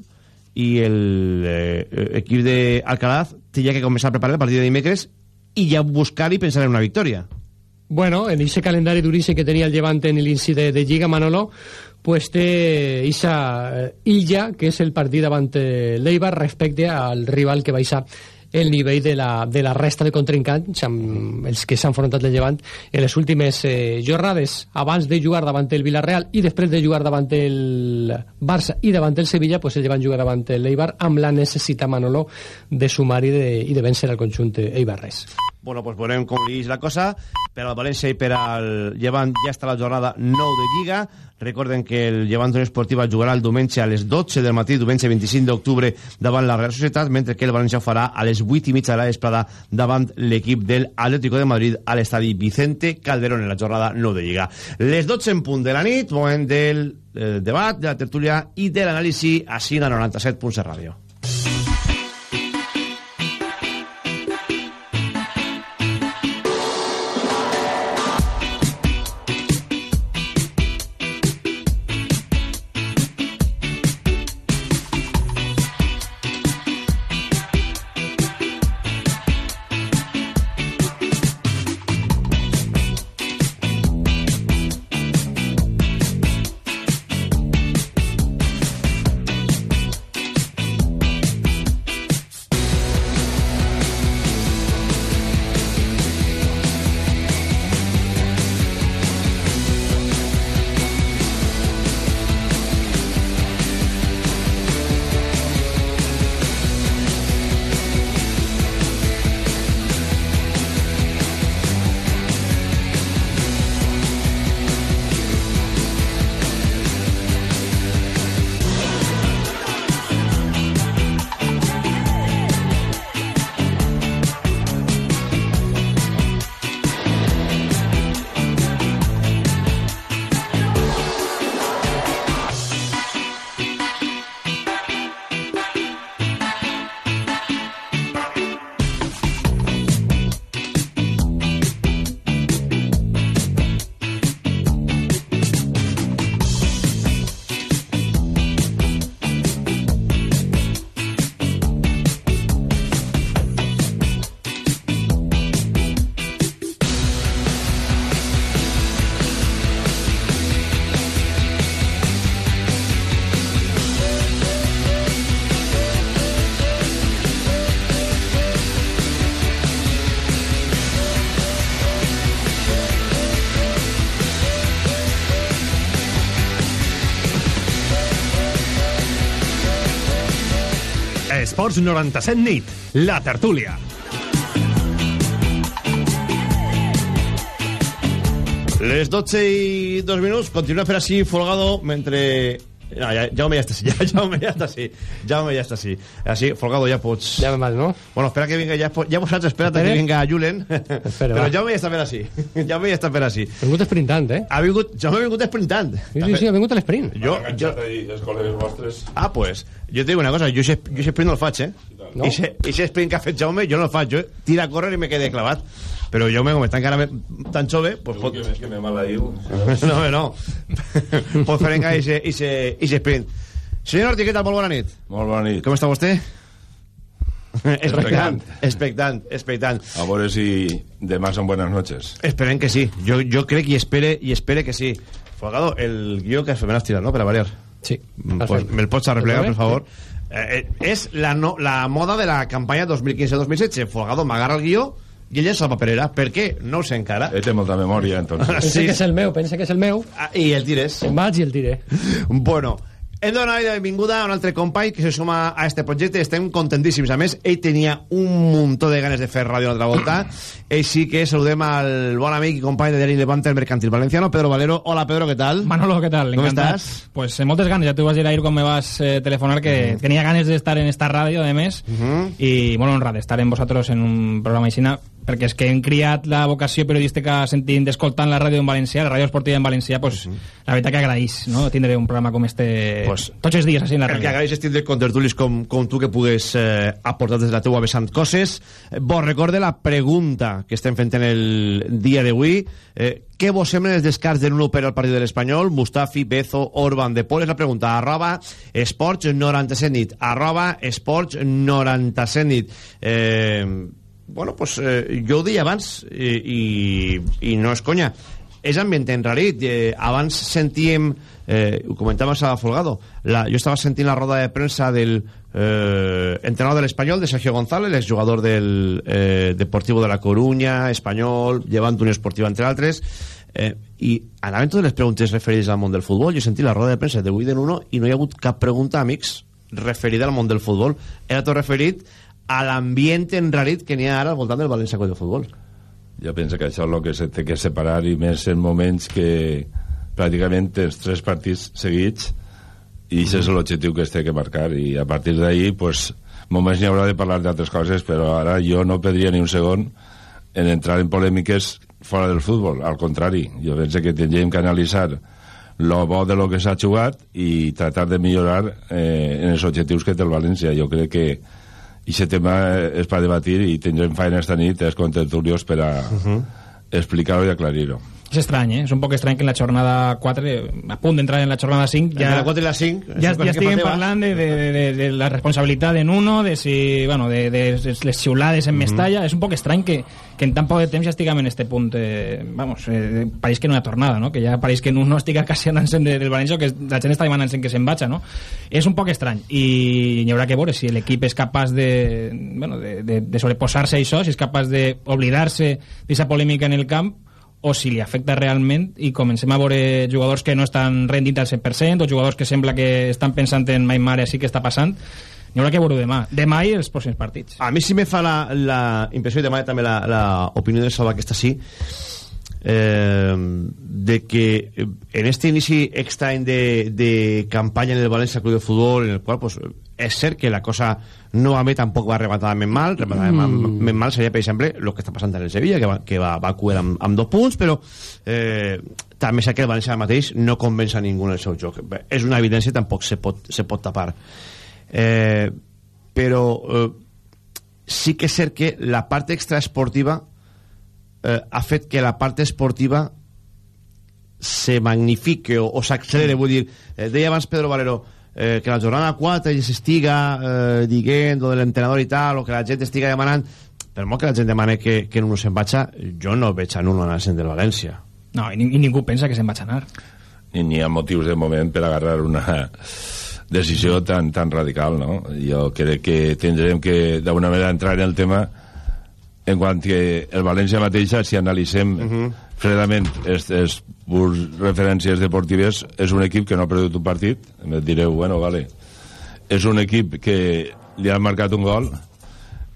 [SPEAKER 1] i l'equip eh, d'Alcalaz ja que començar a preparar el partit de dimecres i ja buscar i pensar en una victòria.
[SPEAKER 15] Bueno, en ese calendari duríssim que tenia el Levante en l'inici de, de Lliga, Manolo, pues té esa eh, illa, que és el partit davant l'Eibar respecte al rival que baixa el nivell de la, de la resta de contrincants amb els que s'han enfrontat el Llevant en les últimes eh, jornades abans de jugar davant el Villarreal i després de jugar davant el Barça i davant el Sevilla pues el Llevant juga davant l'Eibar amb la necessitat Manolo de sumar i de, i de vèncer el conjunt eibarrès
[SPEAKER 1] bueno, pues veurem com li la cosa. Per al València i per al Llevant ja està la jornada 9 de Lliga. Recorden que el Llevant Unió Esportiva jugarà el diumenge a les 12 del matí, diumenge 25 d'octubre, davant la Real Societat, mentre que el València ho farà a les 8 i mitja de la vesprada davant l'equip del Atlético de Madrid a l'estadi Vicente Calderón en la jornada 9 de Lliga. Les 12 en punt de la nit, moment del eh, debat, de la tertúlia i de l'anàlisi així a 97.7 Ràdio.
[SPEAKER 16] Esports 97 nit, la tertúlia.
[SPEAKER 1] Les 12 i 2 minuts, continua per així Folgado mentre... No, ja, Jaume ja està així, ja, Jaume ja està així, Jaume ja està així. Així, Folgado, ja pots...
[SPEAKER 15] Ja me mal, no?
[SPEAKER 1] Bueno, espera que vinga, ja, ja vosaltres, espera't que vinga Julen.
[SPEAKER 15] Espera,
[SPEAKER 1] Però
[SPEAKER 15] va.
[SPEAKER 1] Jaume ja està per així. Jaume ja està per així.
[SPEAKER 15] Ha vingut esprintant, eh?
[SPEAKER 1] Ha vingut, Jaume ha vingut esprintant.
[SPEAKER 15] Sí, sí, sí, ha vingut a l'esprint.
[SPEAKER 1] Jo, jo...
[SPEAKER 17] els col·legues vostres.
[SPEAKER 1] Ah, pues, jo et dic una cosa, jo ese sprint no el faig, eh?
[SPEAKER 17] No?
[SPEAKER 1] I ese, ese sprint que ha fet Jaume, jo no el faig, jo tira a córrer i me quedé clavat. Però Jaume, com està encara tan jove, pues pot...
[SPEAKER 17] Que més que me malaiu.
[SPEAKER 1] No, home, no. pot fer encara ese, ese, ese sprint. Senyor Orti, què tal? Molt bona nit.
[SPEAKER 17] Molt bona nit.
[SPEAKER 1] Com està vostè?
[SPEAKER 17] Expectant.
[SPEAKER 1] expectant, expectant.
[SPEAKER 17] A veure si demà són buenas noches.
[SPEAKER 1] Esperem que sí. Jo, jo crec i espere, i espere que sí. Folgado, el guió que me l'has tirat, no?, per a variar.
[SPEAKER 15] Sí.
[SPEAKER 1] Pues, me'l pots arreplegar,
[SPEAKER 15] ¿Te
[SPEAKER 1] per favor? Eh, eh, és la, no, la moda de la campanya 2015-2016. Folgado m'agarra el guió i ell és la paperera. Per què? No ho sé encara.
[SPEAKER 17] Ell té molta memòria, entonces.
[SPEAKER 15] Pensa que és el meu, pensa que és el meu.
[SPEAKER 1] Ah, I el tires.
[SPEAKER 15] Em vaig i el tiré.
[SPEAKER 1] Bueno, hem de donar la benvinguda a un altre company que se suma a este projecte. Estem contentíssims. A més, ell tenia un muntó de ganes de fer ràdio una altra volta. Així que saludem al bon amic i company de Diari Levante, el mercantil valenciano, Pedro Valero. Hola, Pedro, què tal?
[SPEAKER 18] Manolo, ¿qué tal?
[SPEAKER 1] ¿Cómo
[SPEAKER 18] Encantat.
[SPEAKER 1] estás?
[SPEAKER 18] Pues eh, moltes ganes, ya te vas a ir a ir cuando me vas a eh, telefonar que tenía ganes de estar en esta radio de mes y bueno, honrado de estar en vosotros en un programa aixina perquè és que hem criat la vocació periodística sentint, escoltant la ràdio en valencià, la ràdio esportiva en valencià, pues, la veritat que agraïs no? tindre un programa com este
[SPEAKER 1] Pues,
[SPEAKER 18] tots els dies així en la
[SPEAKER 1] El que
[SPEAKER 18] ràdio.
[SPEAKER 1] agraeix és tindre contertulis com, com tu que pugues eh, aportar des de la teua vessant coses. Eh, Vos recorde la pregunta que estem fent en el dia d'avui. Eh, què vos semblen els descarts de Nuno per al partit de l'Espanyol? Mustafi, Bezo, Orban, De Pol és la pregunta. Arroba esports 97 nit. Arroba esports 97 nit. Eh, bueno, pues eh, jo ho deia abans i, i, i no és conya. És ambient enrarit eh, abans sentíem eh, ho comentàvem a Folgado la, jo estava sentint la roda de premsa del eh, entrenador de l'Espanyol de Sergio González, l'exjugador del eh, Deportivo de la Coruña, Espanyol llevant Unió Esportiva entre altres. Eh, i anaven totes les preguntes referides al món del futbol. Jo he sentit la roda de premsa de Nuno i no hi ha hagut cap pregunta, amics referida al món del futbol. Era tot referit a l'ambient enrarit que n'hi ha ara al voltant del València Club de Futbol.
[SPEAKER 17] Jo penso que això és el que se té que separar i més en moments que pràcticament tens tres partits seguits i això és l'objectiu que es té que marcar i a partir d'ahí pues, moments n'hi haurà de parlar d'altres coses però ara jo no perdria ni un segon en entrar en polèmiques fora del futbol, al contrari jo penso que tindríem que analitzar lo bo de lo que s'ha jugat i tratar de millorar eh, en els objectius que té el València jo crec que aquest tema és per debatir i tindrem feina esta nit els contertulios per a uh -huh. explicar-ho i aclarir-ho
[SPEAKER 18] És estrany, eh? És un poc estrany que en la jornada 4, a punt d'entrar en la jornada 5...
[SPEAKER 1] Ja, la 4 i la 5...
[SPEAKER 18] Ja, ja estiguem parlant de, de, de, de la responsabilitat en uno, de si... Bueno, de, de les xiulades en Mestalla... Mm -hmm. És un poc estrany que, que en tan poc de temps ja estiguem en este punt... Eh, vamos, eh, pareix que no hi ha tornada, no? Que ja pareix que no estiga quasi anant-se de, del València que la gent està demanant que se'n vaja, no? És un poc estrany. I hi haurà que veure si l'equip és capaç de, bueno, de, de, de sobreposar-se a això, si és capaç d'oblidar-se d'aquesta polèmica en el camp o si li afecta realment i comencem a veure jugadors que no estan rendint al 100% o jugadors que sembla que estan pensant en mai mare així que està passant n'hi haurà que veure demà. Demà i els pròxims partits.
[SPEAKER 1] A mi sí me fa la, la impressió i demà també la, la opinió de Salva aquesta sí eh, de que en este inici estrany de, de campanya en el València Club de Futbol en el qual pues, és cert que la cosa no mi tampoc va arrebatadament mal arrebatadament mm. mal seria per exemple el que està passant en el Sevilla que va, que va, va cuir amb, amb dos punts però eh, també sé que el València mateix no convenç a ningú en el seu joc. És una evidència tampoc se pot, se pot tapar. Eh, però eh, sí que és cert que la part extraesportiva eh, ha fet que la part esportiva se magnifique o, o s'accelere, vull dir, eh, deia abans Pedro Valero eh, que la jornada 4 ja s'estiga eh, dient lo de l'entrenador i tal, o que la gent estiga demanant per molt que la gent demane que, que no se'n vaja jo no veig a Nuno anar-se'n del València
[SPEAKER 18] no, i, i ningú pensa que se'n vaig anar
[SPEAKER 17] ni n'hi ha motius de moment per agarrar una decisió tan, tan radical no? jo crec que tindrem que d'alguna manera entrar en el tema en quant que el València mateixa, si analitzem uh -huh. Fredament aquestes referències deportives, és un equip que no ha perdut un partit. Em direu, bueno, vale. És un equip que li han marcat un gol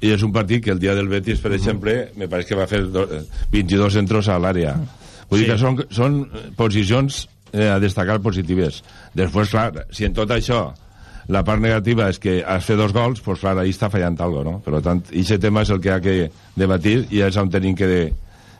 [SPEAKER 17] i és un partit que el dia del Betis, per exemple, me pareix que va fer 22 centros a l'àrea. Vull sí. dir que són, són posicions eh, a destacar positives. Després, clar, si en tot això la part negativa és que has fet dos gols, doncs clar, ahí està fallant algo, no? Per tant, aquest tema és el que ha que debatir i és on tenim que, de,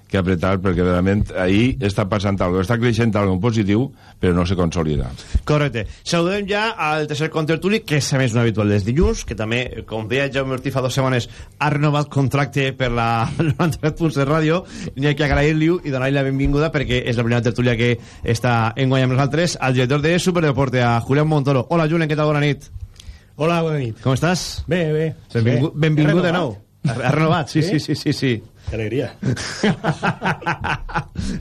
[SPEAKER 17] que apretar perquè realment ahí està passant algo, està creixent algo positiu, però no se consolida.
[SPEAKER 1] Correcte. Saludem ja al tercer contertuli, que és a més un habitual des dilluns, que també, com deia Jaume Ortiz fa dues setmanes, ha renovat contracte per la 97 punts de ràdio, n'hi ha que agrair-li i donar-li la benvinguda perquè és la primera tertúlia que està en guany amb nosaltres, al director de Superdeporte, a Julián Montoro. Hola, Julián, què tal? Bona nit.
[SPEAKER 19] Hola, bona nit.
[SPEAKER 1] Com estàs?
[SPEAKER 19] Bé, bé.
[SPEAKER 1] Benvingut,
[SPEAKER 19] bé.
[SPEAKER 1] benvingut de nou. Ha renovat, sí, sí, sí, sí, sí.
[SPEAKER 19] Qué alegría.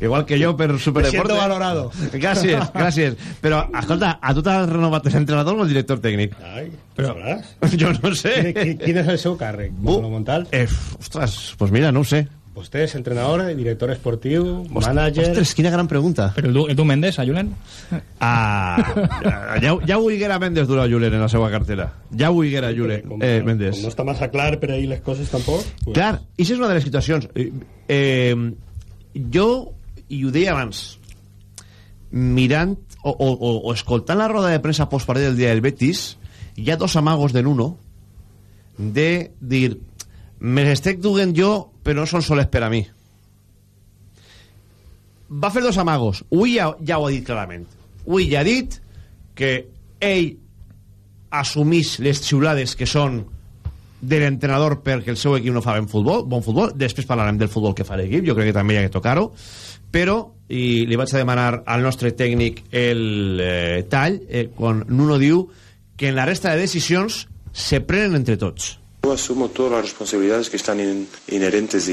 [SPEAKER 1] Igual que yo, per Superdeporte.
[SPEAKER 19] Me siento valorado.
[SPEAKER 1] Gràcies, gràcies. Però, escolta, a tu t'has renovat l'entrenador o el director tècnic?
[SPEAKER 19] Ai, però sabràs?
[SPEAKER 1] Jo no sé.
[SPEAKER 19] Quin, quin és el seu càrrec, Manolo Montal?
[SPEAKER 1] Eh, ostres, pues mira, no ho sé.
[SPEAKER 19] Vostè és entrenador, director esportiu, manager...
[SPEAKER 1] Ostres, quina gran pregunta.
[SPEAKER 18] Però el, el tu Mendes, a Julen?
[SPEAKER 1] Ah, ja, ja ho diguera Mendes dura Julen en la seva cartera. Ja ho diguera Julen,
[SPEAKER 19] com,
[SPEAKER 1] eh, Mendes.
[SPEAKER 19] Com no està massa clar per ahir les coses tampoc...
[SPEAKER 1] Pues... Clar, i és una de les situacions. Eh, eh, jo, i ho deia abans, mirant o, o, o, o escoltant la roda de premsa postpartit del dia del Betis, hi ha dos amagos de Nuno de dir me l'estic duent jo però no són soles per a mi va fer dos amagos avui ja, ja ho ha dit clarament avui ja ha dit que ell assumís les xiulades que són de l'entrenador perquè el seu equip no fa ben futbol, bon futbol. Després parlarem del futbol que fa l'equip jo crec que també hi ha que tocar-ho. Però, i li vaig a demanar al nostre tècnic el eh, tall eh, quan Nuno diu que en la resta de decisions se prenen entre tots
[SPEAKER 2] Yo asumo todas las responsabilidades que están in, inherentes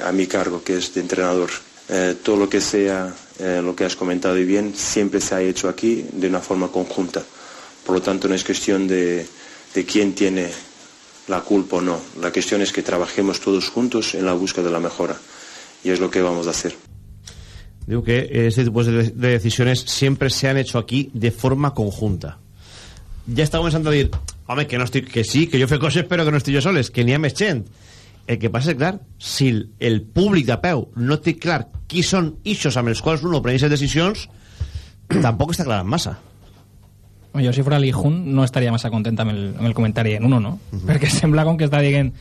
[SPEAKER 2] a mi cargo, que es de entrenador. Eh, todo lo que sea, eh, lo que has comentado y bien, siempre se ha hecho aquí de una forma conjunta. Por lo tanto, no es cuestión de, de quién tiene la culpa o no. La cuestión es que trabajemos todos juntos en la búsqueda de la mejora. Y es lo que vamos a hacer.
[SPEAKER 1] Digo que este tipo de decisiones siempre se han hecho aquí de forma conjunta. Ya está comenzando a decir, Home, que no estic... Que sí, que jo fe coses, però que no estic jo soles, que n'hi ha més gent. El que passa és, clar, si el, públic de peu no té clar qui són ixos amb els quals uno pren aquestes decisions, tampoc està clar en massa.
[SPEAKER 18] Jo, si fora l'Ijun, no estaria massa content amb el, amb el comentari en uno, no? Uh -huh. Perquè sembla com que està dient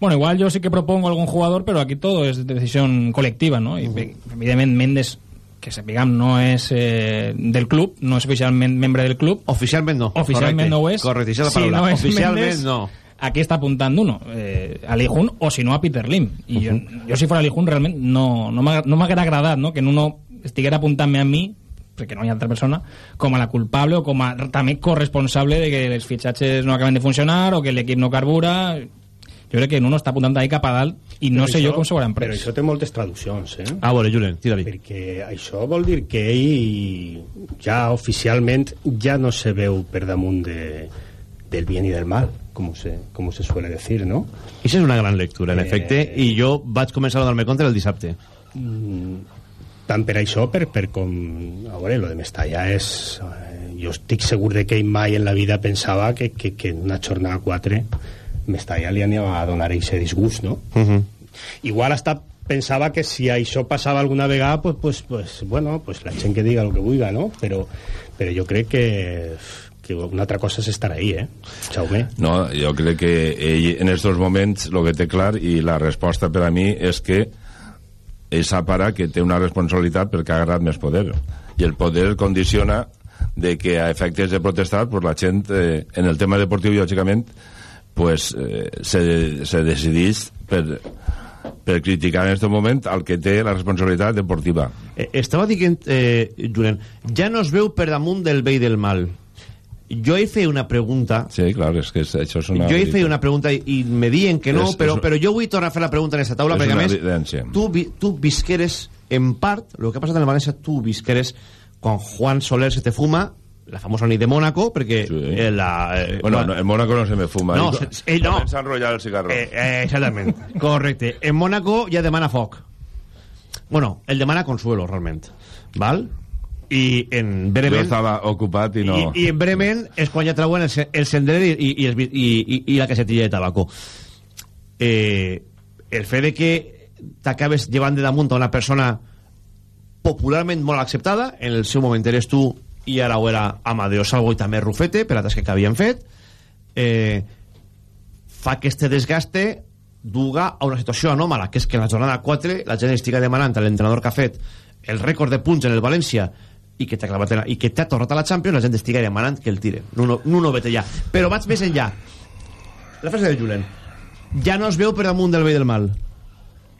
[SPEAKER 18] bueno, igual yo sí que propongo algún jugador, pero aquí todo es decisión colectiva, ¿no? Y, uh -huh. evidentment, Méndez que sapiguem no és eh, del club, no és oficialment membre del club.
[SPEAKER 1] Oficialment no.
[SPEAKER 18] Oficialment
[SPEAKER 1] Correcte.
[SPEAKER 18] no ho és.
[SPEAKER 1] Correcte, això és la
[SPEAKER 18] si
[SPEAKER 1] paraula.
[SPEAKER 18] no és
[SPEAKER 1] Oficialment
[SPEAKER 18] Méndez,
[SPEAKER 1] no.
[SPEAKER 18] Aquí està apuntant uno, eh, a Lijun o si no a Peter Lim. I jo, jo si fora Lijun realment no, no m'ha no m'haguera agradat no? que en uno estiguera apuntant-me a mi perquè no hi ha altra persona, com a la culpable o com a també corresponsable de que els fitxatges no acaben de funcionar o que l'equip no carbura jo crec que en uno està apuntant ahí cap a dalt i no
[SPEAKER 19] Però
[SPEAKER 18] sé
[SPEAKER 19] això-
[SPEAKER 18] jo com s'ho hauran
[SPEAKER 19] Però
[SPEAKER 18] pres
[SPEAKER 19] això té moltes traduccions, eh?
[SPEAKER 1] Ah, veure, Julen, tira-li.
[SPEAKER 19] Perquè això vol dir que ell ja oficialment ja no se veu per damunt de, del bien i del mal, com se, com se suele decir, no?
[SPEAKER 1] Això és una gran lectura, en
[SPEAKER 19] Eh,
[SPEAKER 1] efecte, i jo vaig començar a donar-me compte el dissabte.
[SPEAKER 19] Mm, tant per això per, per com... A veure, lo de Mestalla és... eh, jo estic segur de que ell mai en la vida pensava que, que, que en una jornada 4 Mestalla li anava a donar aquest disgust, no?
[SPEAKER 1] Uh -huh.
[SPEAKER 19] Igual hasta pensava que si això passava alguna vegada, pues, pues, pues, bueno, pues la gent que diga el que vulga, no? Però, però jo crec que, que una altra cosa és estar ahí, eh? Jaume.
[SPEAKER 17] No, jo crec que ell en estos moments el que té clar i la resposta per a mi és que ell sap ara que té una responsabilitat perquè ha agarrat més poder i el poder condiciona de que a efectes de protestar pues la gent eh, en el tema deportiu lògicament pues, eh, se, se decidís per, per criticar en aquest moment el que té la responsabilitat deportiva
[SPEAKER 1] Eh, estava dient, eh, Julen, ja no es veu per damunt del bé i del mal. Jo hi feia una pregunta...
[SPEAKER 17] Sí, clar, és que és- això és una...
[SPEAKER 1] jo hi feia una pregunta i, i me diuen que no,
[SPEAKER 17] És-
[SPEAKER 1] però,
[SPEAKER 17] és-
[SPEAKER 1] però jo vull tornar a fer la pregunta en aquesta taula,
[SPEAKER 17] és
[SPEAKER 1] perquè a més,
[SPEAKER 17] evidència.
[SPEAKER 1] tu, vi- tu visqueres, en part, el que ha passat en el València, tu visqueres quan Juan Soler se te fuma, la famosa nit de Mónaco, perquè sí. eh, la... Eh,
[SPEAKER 17] Bueno, no, en Mónaco no se me fuma.
[SPEAKER 1] No, se- ell no.
[SPEAKER 17] Comença a enrotllar el cigarro.
[SPEAKER 1] Eh, eh, exactament, correcte. En Mónaco ja demana foc. Bueno, el demana Consuelo, realment. Val? I en
[SPEAKER 17] Jo
[SPEAKER 1] Bremen...
[SPEAKER 17] estava ocupat i no...
[SPEAKER 1] I, I en Bremen és quan ja treuen el, el cendrer i, i, i, i, i la casetilla de tabaco. Eh, el fet de que t'acabes llevant de damunt a una persona popularment molt acceptada, en el seu moment eres tu i ara ho era Amadeo Salvo i també Rufete, per altres que havien fet, eh, fa que este desgaste duga a una situació anòmala, que és que en la jornada 4 la gent estiga demanant a l'entrenador que ha fet el rècord de punts en el València i que t'ha clavat la- i que t'ha tornat a la Champions, la gent estiga demanant que el tire. No, no, vete ja. Però vaig més enllà. La frase de Julen. Ja no es veu per damunt del bé del mal.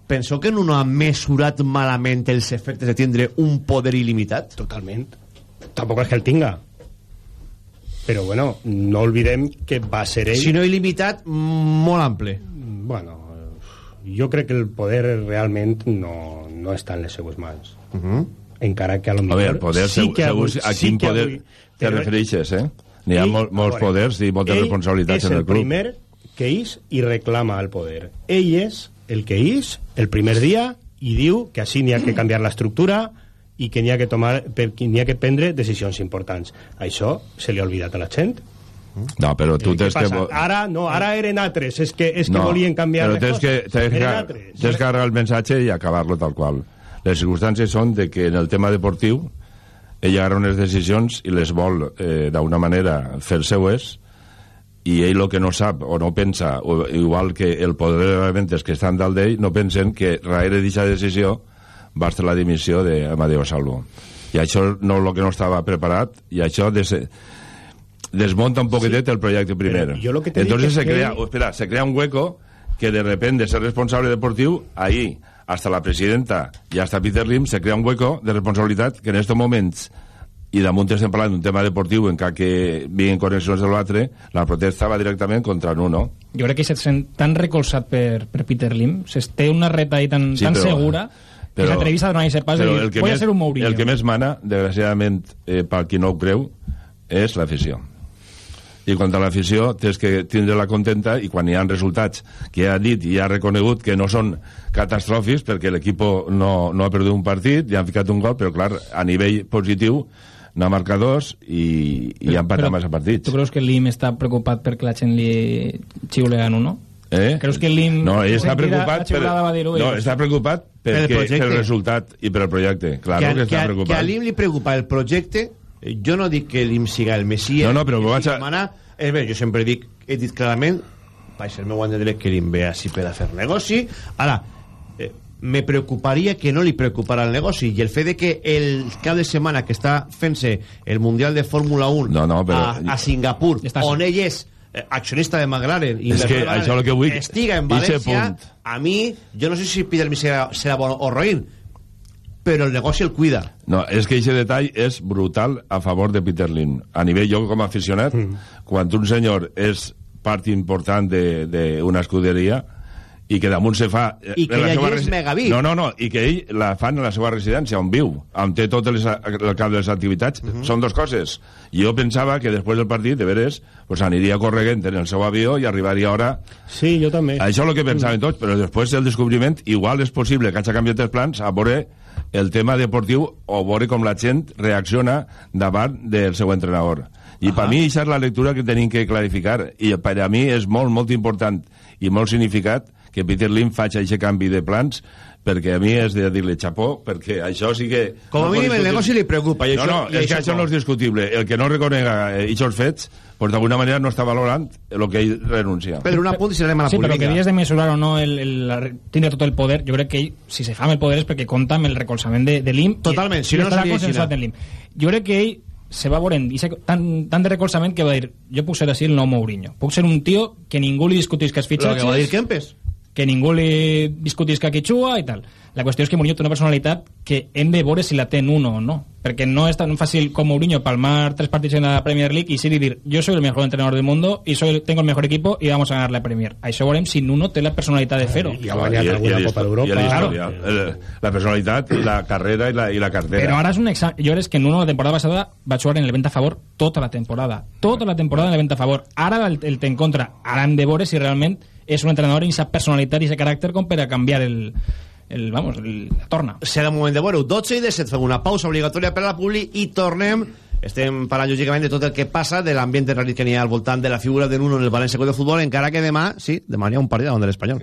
[SPEAKER 1] Penseu que no ha mesurat malament els efectes de tindre un poder il·limitat?
[SPEAKER 19] Totalment. Tampoc és que el tinga. Però, bueno, no olvidem que va ser ell...
[SPEAKER 1] Si no il·limitat, molt ample.
[SPEAKER 19] Bueno, jo crec que el poder realment no, no està en les seues mans.
[SPEAKER 1] Uh -huh.
[SPEAKER 19] Encara que a lo
[SPEAKER 17] A
[SPEAKER 19] millor...
[SPEAKER 17] veure, poder,
[SPEAKER 19] sí que
[SPEAKER 17] segur,
[SPEAKER 19] avui-
[SPEAKER 17] a
[SPEAKER 19] sí
[SPEAKER 17] quin
[SPEAKER 19] que
[SPEAKER 17] poder
[SPEAKER 19] avui-
[SPEAKER 17] te
[SPEAKER 19] però
[SPEAKER 17] refereixes, eh? N'hi ha mol, molts
[SPEAKER 19] a veure,
[SPEAKER 17] poders i moltes responsabilitats en el club.
[SPEAKER 19] és el primer que és i reclama el poder. Ell és el que és el primer dia i diu que així n'hi ha que canviar l'estructura i que n'hi ha que tomar n'hi ha que prendre decisions importants. Això se li ha oblidat a la gent.
[SPEAKER 17] No, però tu
[SPEAKER 19] Què
[SPEAKER 17] tens que...
[SPEAKER 19] Ara, no, ara eren altres, és que, és que volien canviar
[SPEAKER 17] però
[SPEAKER 19] les coses.
[SPEAKER 17] que, tens que, agarrar el missatge i acabar-lo tal qual. Les circumstàncies són de que en el tema deportiu ell agarra unes decisions i les vol eh, d'una manera fer seues i ell el que no sap o no pensa, o, igual que el poder de elements que estan dalt d'ell, no pensen que darrere d'aquesta decisió va estar la dimissió d'Amadeo Salvo. I això no el que no estava preparat i això des, desmonta un poquitet sí, el proyecto primero.
[SPEAKER 19] yo lo que te
[SPEAKER 17] Entonces se
[SPEAKER 19] es que-
[SPEAKER 17] crea, oh, espera, se crea un hueco que de repente ser responsable deportivo, ahí, hasta la presidenta y hasta Peter Lim, se crea un hueco de responsabilidad que en estos momentos i damunt estem parlant d'un tema deportiu en cas que vinguin connexions de l'altre, la protesta va directament contra l'uno.
[SPEAKER 18] jo crec que se't sent tan recolzat per, per Peter Lim, se té una reta ahí tan,
[SPEAKER 17] Sí,
[SPEAKER 18] tan
[SPEAKER 17] però-
[SPEAKER 18] segura que
[SPEAKER 17] però-
[SPEAKER 18] s'atrevís a donar aquest pas
[SPEAKER 17] però
[SPEAKER 18] dir,
[SPEAKER 17] que
[SPEAKER 18] voy a
[SPEAKER 17] més-
[SPEAKER 18] ser un Mourinho.
[SPEAKER 17] El que més mana, desgraciadament, eh, per qui no ho creu, és l'afició. I quan a l'afició tens que tindre la contenta i quan hi ha resultats que ja ha dit i ja ha reconegut que no són catastròfics perquè l'equip no, no ha perdut un partit i han ficat un gol, però clar, a nivell positiu n'ha marcat dos i, i ha empatat massa partits.
[SPEAKER 18] Tu creus que l'IM està preocupat perquè la gent li xiule a Nuno?
[SPEAKER 17] Eh?
[SPEAKER 18] Creus que l'IM...
[SPEAKER 17] No, ell està preocupat,
[SPEAKER 18] dir-ho,
[SPEAKER 17] no, està preocupat perquè,
[SPEAKER 1] projecte.
[SPEAKER 17] pel resultat i pel projecte. Claro que,
[SPEAKER 1] que,
[SPEAKER 17] està
[SPEAKER 1] a- que
[SPEAKER 17] preocupat.
[SPEAKER 1] a l'IM li preocupa el projecte eh, jo no dic que l'IM siga el Messias
[SPEAKER 17] No, no, però
[SPEAKER 1] que
[SPEAKER 17] vaig a-
[SPEAKER 1] és bé, jo sempre dic he dit clarament vaig ser el meu guany de dret que l'IM ve així per a fer negoci ara eh, me preocuparia que no li preocupara el negoci i el fet de que el cap de setmana que està fent-se el Mundial de Fórmula 1
[SPEAKER 17] No, no, però-
[SPEAKER 1] a, a Singapur on ell és accionista de McLaren i
[SPEAKER 17] És que
[SPEAKER 1] McLaren
[SPEAKER 17] això el que vull,
[SPEAKER 1] estiga en València
[SPEAKER 17] punt.
[SPEAKER 1] a mi, jo no sé si Peter serà, serà bon o roïn però el negoci el cuida
[SPEAKER 17] No, és que aquest detall és brutal a favor de Peter Lim. A nivell, jo com a aficionat, mm. quan un senyor és part important d'una escuderia i que damunt se fa... eh,
[SPEAKER 1] I que
[SPEAKER 17] en la
[SPEAKER 1] ell
[SPEAKER 17] seva
[SPEAKER 1] és
[SPEAKER 17] resi-
[SPEAKER 1] megavip.
[SPEAKER 17] No, no, no, i que ell la fan a la seva residència, on viu, on té tot les, el cap de les activitats.
[SPEAKER 1] Mhm.
[SPEAKER 17] Són dues coses. Jo pensava que després del partit, de veres, pues aniria correguent en el seu avió i arribaria a hora...
[SPEAKER 19] Sí, jo també.
[SPEAKER 17] Això és el que pensaven tots, però després del descobriment igual és possible que hagi canviat els plans a veure el tema deportiu o veure com la gent reacciona davant del seu entrenador. I per mi això és la lectura que tenim que clarificar. I per a mi és molt, molt important i molt significat que Peter Lim faci aquest canvi de plans perquè a mi és de dir-li xapó, perquè això sí que...
[SPEAKER 1] Com a
[SPEAKER 17] no
[SPEAKER 1] mínim el negoci li preocupa, i
[SPEAKER 17] no,
[SPEAKER 1] això-
[SPEAKER 17] no,
[SPEAKER 1] i
[SPEAKER 17] és que
[SPEAKER 1] això
[SPEAKER 17] això
[SPEAKER 1] prou.
[SPEAKER 17] no és discutible. El que no reconega aquests fets, pues d'alguna manera no està valorant el que ell renuncia.
[SPEAKER 1] Pedro, un apunt i serem a la
[SPEAKER 18] sí, però que
[SPEAKER 1] política.
[SPEAKER 18] dies de mesurar o no el, el, la, tindre tot el poder, jo crec que ell, si se fa amb el poder és perquè compta amb el recolzament de, de l'IM
[SPEAKER 1] Totalment,
[SPEAKER 18] i,
[SPEAKER 1] si
[SPEAKER 18] i
[SPEAKER 1] no, no
[SPEAKER 18] estarà
[SPEAKER 1] seria
[SPEAKER 18] consensuat
[SPEAKER 1] així,
[SPEAKER 18] en l'IM. Jo crec que ell se va veurent i tant, tant de recolzament que va dir jo puc ser així el nou Mourinho puc ser un tio que ningú li discutís que els
[SPEAKER 1] Lo
[SPEAKER 18] fitxatges
[SPEAKER 1] que va dir Kempes.
[SPEAKER 18] Que ningú li discutís que Quichua i tal. La qüestió és que Mourinho té una personalitat que hem de veure si la té en uno o no. Perquè no és tan fàcil com Mourinho palmar tres partits en la Premier League y sí dir yo soy el mejor entrenador del mundo y soy, tengo el mejor equipo y vamos a ganar la Premier. Això veurem si Nuno té la personalitat de fer-ho.
[SPEAKER 19] I ha guanyat alguna Copa d'Europa.
[SPEAKER 17] I la,
[SPEAKER 18] Claro.
[SPEAKER 17] el- la personalitat i la carrera i la, i la cartera.
[SPEAKER 18] Però ara és un examen. Jo crec que Nuno la temporada passada va jugar en el vent a favor tota la temporada. Tota la temporada en el vent a favor. Ara el, el té en contra. Ara hem de veure si realment és un entrenador i sa personalitat i sa caràcter com per a canviar el, el, vamos, el, la torna.
[SPEAKER 1] Serà un moment de veure-ho. 12 i 17 fem una pausa obligatòria per a la publi i tornem estem parlant lògicament de tot el que passa de l'ambient rarit que n'hi ha al voltant de la figura de Nuno en el València Club de Futbol encara que demà, sí, demà hi ha un partit davant de l'Espanyol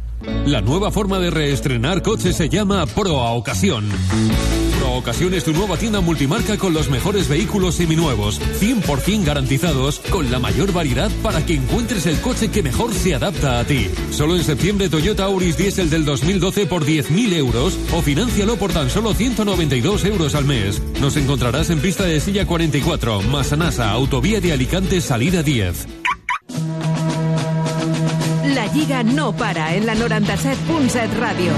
[SPEAKER 8] La nueva forma de reestrenar coches se llama Pro a Ocasión. Pro Ocasión es tu nueva tienda multimarca con los mejores vehículos seminuevos, 100% garantizados, con la mayor variedad para que encuentres el coche que mejor se adapta a ti. Solo en septiembre Toyota Auris Diesel del 2012 por 10.000 euros o financialo por tan solo 192 euros al mes. Nos encontrarás en pista de silla 44, Masanasa, Autovía de Alicante, salida 10.
[SPEAKER 10] Lliga no para en la 97.7 Ràdio.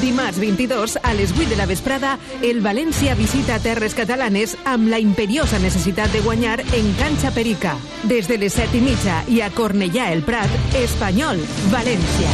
[SPEAKER 10] Dimarts 22, a les 8 de la vesprada, el València visita terres catalanes amb la imperiosa necessitat de guanyar en canxa perica. Des de les 7 i mitja i a Cornellà el Prat, Espanyol, València.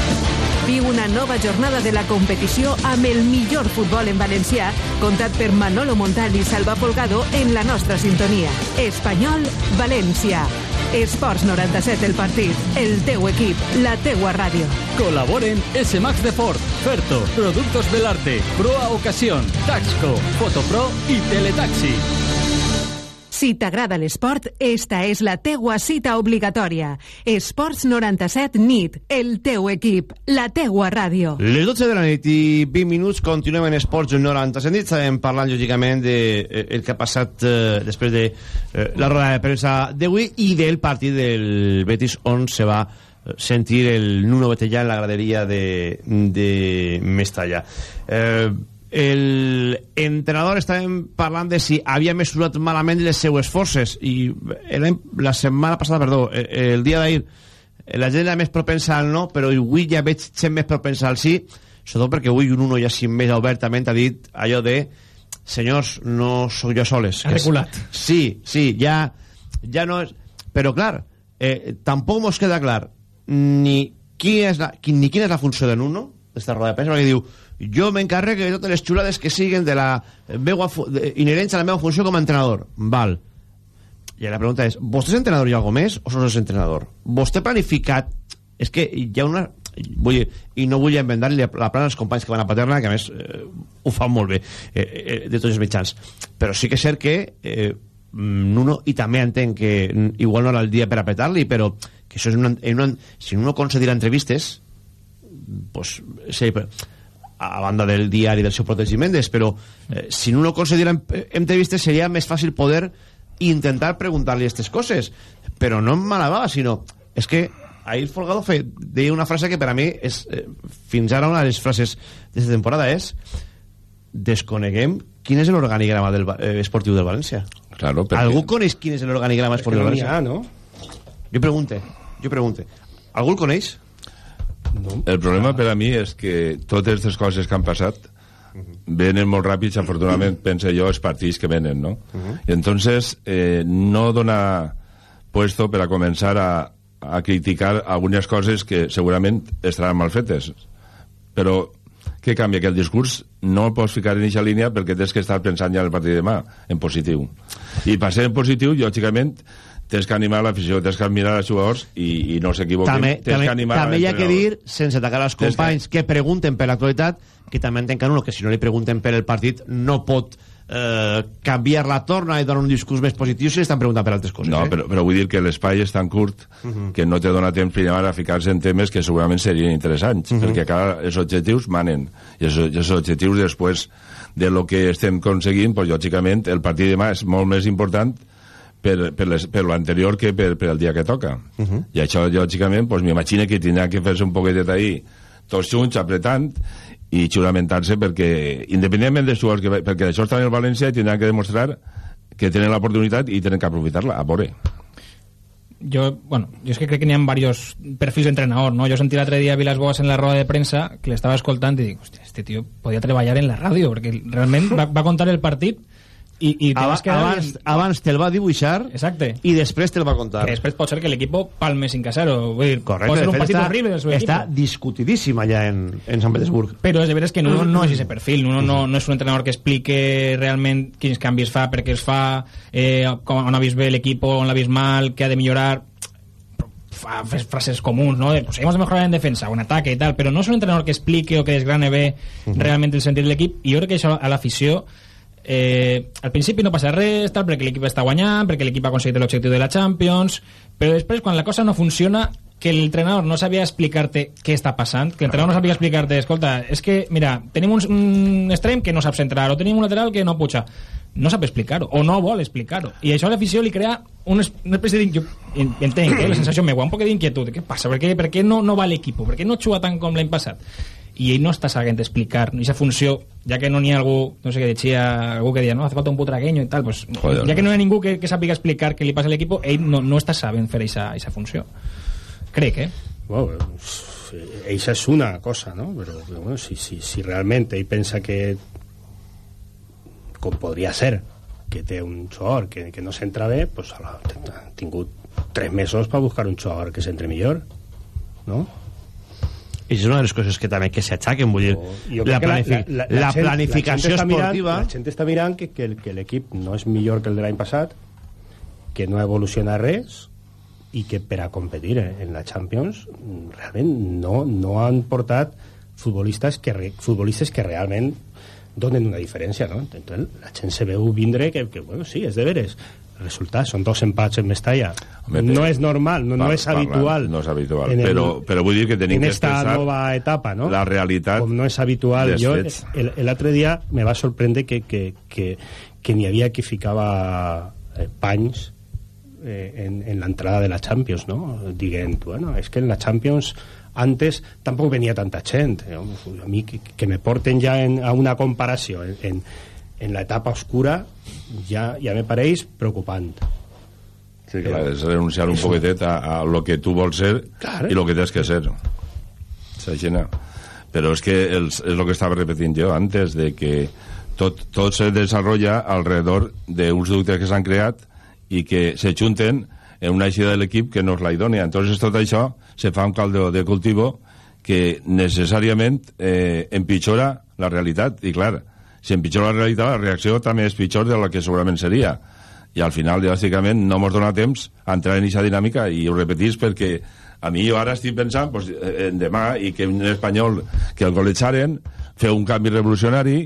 [SPEAKER 10] Viu una nova jornada de la competició amb el millor futbol en valencià, contat per Manolo Montal i Salva Folgado en la nostra sintonia. Espanyol, València. Esports 97 el partit, el teu equip, la teua ràdio.
[SPEAKER 13] Colaboren S-Max Deport, Ferto, Productos Belarte, Proa Ocasión, Taxco, Fotopro y Teletaxi.
[SPEAKER 10] Si t'agrada l'esport, esta és la teua cita obligatòria. Esports 97 NIT, el teu equip, la teua ràdio.
[SPEAKER 1] Les 12 de la nit i 20 minuts continuem en Esports 97 nit. Estarem parlant, lògicament, de eh, el que ha passat eh, després de eh, la roda de premsa d'avui i del partit del Betis on se va eh, sentir el Nuno Betellà en la graderia de, de Mestalla. Eh, el entrenador estàvem parlant de si havia mesurat malament les seues forces i la, setmana passada, perdó, el, dia d'ahir la gent era més propensa al no però avui ja veig gent més propensa al sí sobretot perquè avui un uno ja si més obertament ha dit allò de senyors, no sóc jo soles
[SPEAKER 15] Ha reculat.
[SPEAKER 1] sí, sí, ja ja no és... però clar eh, tampoc mos queda clar ni, qui és la, ni quina és la funció de Nuno d'esta roda de premsa perquè diu jo m'encarrego de totes les xulades que siguen de la meua fu- de, inherents a la meva funció com a entrenador. Val i la pregunta és, vostè és entrenador i algo més o sos entrenador? Vostè planificat és que hi ha una vull dir, i no vull envendar la plana als companys que van a Paterna, que a més eh, ho fan molt bé eh, eh, de tots els mitjans. Però sí que és cert que eh, Nuno, i també entenc que igual no era el dia per apretar-li però que això és una, en una, si Nuno concedirà entrevistes pues, sí, però, a banda del diari del seu protegiment però eh, si no considera entrevistes seria més fàcil poder intentar preguntar-li aquestes coses però no en malabava sinó és que ahir Folgado fe, deia una frase que per a mi és eh, fins ara una de les frases d'aquesta temporada és desconeguem quin és l'organigrama del, eh, esportiu del València
[SPEAKER 17] Claro, perquè-
[SPEAKER 1] algú coneix quin és l'organigrama esportiu
[SPEAKER 19] no
[SPEAKER 1] del València?
[SPEAKER 19] ha, no?
[SPEAKER 1] jo pregunte jo pregunte algú el coneix?
[SPEAKER 17] El problema per a mi és que totes aquestes coses que han passat venen molt ràpids, afortunadament, penso jo, els partits que venen, no? I entonces, eh, no dona puesto per a començar a, a criticar algunes coses que segurament estaran mal fetes. Però què canvia? Que el discurs no el pots ficar en aquesta línia perquè tens que estar pensant ja en el partit de demà, en positiu. I per ser en positiu, lògicament, tens que animar l'afició, tens que admirar els jugadors i, i no s'equivoquin.
[SPEAKER 1] també,
[SPEAKER 17] tens
[SPEAKER 1] també,
[SPEAKER 17] que animar
[SPEAKER 1] també hi ha que dir, sense atacar els
[SPEAKER 17] Tens que-
[SPEAKER 1] companys que... pregunten per l'actualitat, que també entenc que uno que si no li pregunten per el partit no pot eh, canviar la torna i donar un discurs més positiu si estan preguntant per altres coses.
[SPEAKER 17] No,
[SPEAKER 1] eh?
[SPEAKER 17] però, però vull dir que l'espai és tan curt
[SPEAKER 1] Mhm.
[SPEAKER 17] que no te dona temps primer a ficar-se en temes que segurament serien interessants,
[SPEAKER 1] Mhm.
[SPEAKER 17] perquè cada, els objectius manen, i els, els objectius després de lo que estem aconseguint, pues, lògicament el partit de demà és molt més important per, per, les, per l'anterior que per, per el dia que toca.
[SPEAKER 1] Mhm.
[SPEAKER 17] I això, lògicament, pues, m'imagino que tindrà que fer-se un poquetet ahí, tots junts, apretant, i xuramentar-se perquè, independentment dels jugadors, que, perquè d'això estan el València, tindran que demostrar que tenen l'oportunitat i tenen que aprofitar-la, a veure.
[SPEAKER 18] yo, bueno, yo es que creo que tenían varios perfils d'entrenador, ¿no? Yo sentí l'altre dia a Vilas Boas en la roda de prensa que l'estava escoltant i dic, hòstia, este tio podia treballar en la ràdio, perquè realment va, va contar el partit i, i te
[SPEAKER 1] Aba-
[SPEAKER 18] quedar...
[SPEAKER 1] abans, abans te'l va dibuixar
[SPEAKER 18] Exacte.
[SPEAKER 1] i després te'l va contar.
[SPEAKER 18] Que després pot ser que l'equip palme 5 a 0. Vull dir,
[SPEAKER 1] Correcte,
[SPEAKER 18] pot ser
[SPEAKER 1] de
[SPEAKER 18] un partit
[SPEAKER 1] està,
[SPEAKER 18] horrible del seu equip.
[SPEAKER 1] està discutidíssim allà en, en Sant Petersburg.
[SPEAKER 18] Però és de veres que Nuno no és ese perfil. Nuno no, no és un entrenador que explique realment quins canvis fa, per què els fa, eh, on ha vist bé l'equip, on l'ha vist mal, què ha de millorar fa frases comuns, ¿no? De, pues hemos de mejorar en defensa o en ataque y tal, pero no es un entrenador que explique o que desgrane bé realment el sentit de l'equip i jo crec que això a l'afició eh, al principi no passa res tal, perquè l'equip està guanyant, perquè l'equip ha aconseguit l'objectiu de la Champions però després quan la cosa no funciona que l'entrenador no sabia explicar-te què està passant, que l'entrenador no sabia explicar-te escolta, és que, mira, tenim un, un extrem que no sap centrar, o tenim un lateral que no puja. No sap explicar-ho, o no vol explicar-ho. I això a l'afició li crea una, una espècie d'inquietud entenc, eh, la sensació meua un poc d'inquietud, què passa, per què, per què no, no va l'equip? Per què no juga tant com l'any passat i ell no està sabent explicar aquesta funció ja que no n'hi ha algú, no sé què decía algú que deia, no, hace falta un putragueño i tal pues,
[SPEAKER 17] Joder.
[SPEAKER 18] ja que no hi ha ningú que, que sàpiga explicar què li passa a l'equip ell no, no està sabent fer aquesta funció crec, eh?
[SPEAKER 19] Bueno, eixa és una cosa, no? Però, però bueno, si, si, si realment ell pensa que com podria ser que té un jugador que, que no s'entra bé pues, ha tingut tres mesos per buscar un jugador que s'entre millor no?
[SPEAKER 1] I és una de les coses que també que s'aixaquen, vull dir,
[SPEAKER 19] Jo
[SPEAKER 1] la,
[SPEAKER 19] crec que
[SPEAKER 1] planifi la, la,
[SPEAKER 19] gent-
[SPEAKER 1] planificació
[SPEAKER 19] mirant-
[SPEAKER 1] esportiva...
[SPEAKER 19] la gent està mirant que, que, el- que l'equip no és millor que el de l'any passat, que no evoluciona res i que per a competir en la Champions realment no, no han portat futbolistes que, re- futbolistes que realment donen una diferència, no? Entonces, la gent se veu vindre que, que bueno, sí, és de veres. Resultat, són dos empats en Mestalla.
[SPEAKER 17] Home,
[SPEAKER 19] no és normal, no, no
[SPEAKER 17] Par-
[SPEAKER 19] és habitual.
[SPEAKER 17] parlant, no és habitual,
[SPEAKER 19] en el-
[SPEAKER 17] però, però vull dir que tenim
[SPEAKER 19] en
[SPEAKER 17] que
[SPEAKER 19] esta
[SPEAKER 17] expressar
[SPEAKER 19] nova etapa, no?
[SPEAKER 17] la realitat
[SPEAKER 19] Com no és habitual. Jo, l'altre dia me va sorprendre que, que, que, que n'hi havia que ficava eh, panys eh, en, en l'entrada de la Champions, no? Dient, bueno, és que en la Champions antes tampoc venia tanta gent. Eh? A mi que, que me porten ja en, a una comparació en, en, en l'etapa oscura ja, ja me pareix preocupant.
[SPEAKER 17] Sí, clar, és renunciar un poquetet a, a lo que tu vols ser
[SPEAKER 19] Clar.
[SPEAKER 17] i lo que tens que ser. S'aixina. Però és que els, és el que estava repetint jo antes, de que tot, tot se desenvolupa alrededor d'uns ductes que s'han creat i que se junten en una eixida de l'equip que no és la idònia. Entonces tot això se fa un caldo de cultivo que necessàriament eh, empitjora la realitat. I clar, si empitjora la realitat, la reacció també és pitjor de la que segurament seria i al final, bàsicament, no ens dona temps a entrar en aquesta dinàmica i ho repetís perquè a mi jo ara estic pensant pues, en demà i que un espanyol que el golejaren feu un canvi revolucionari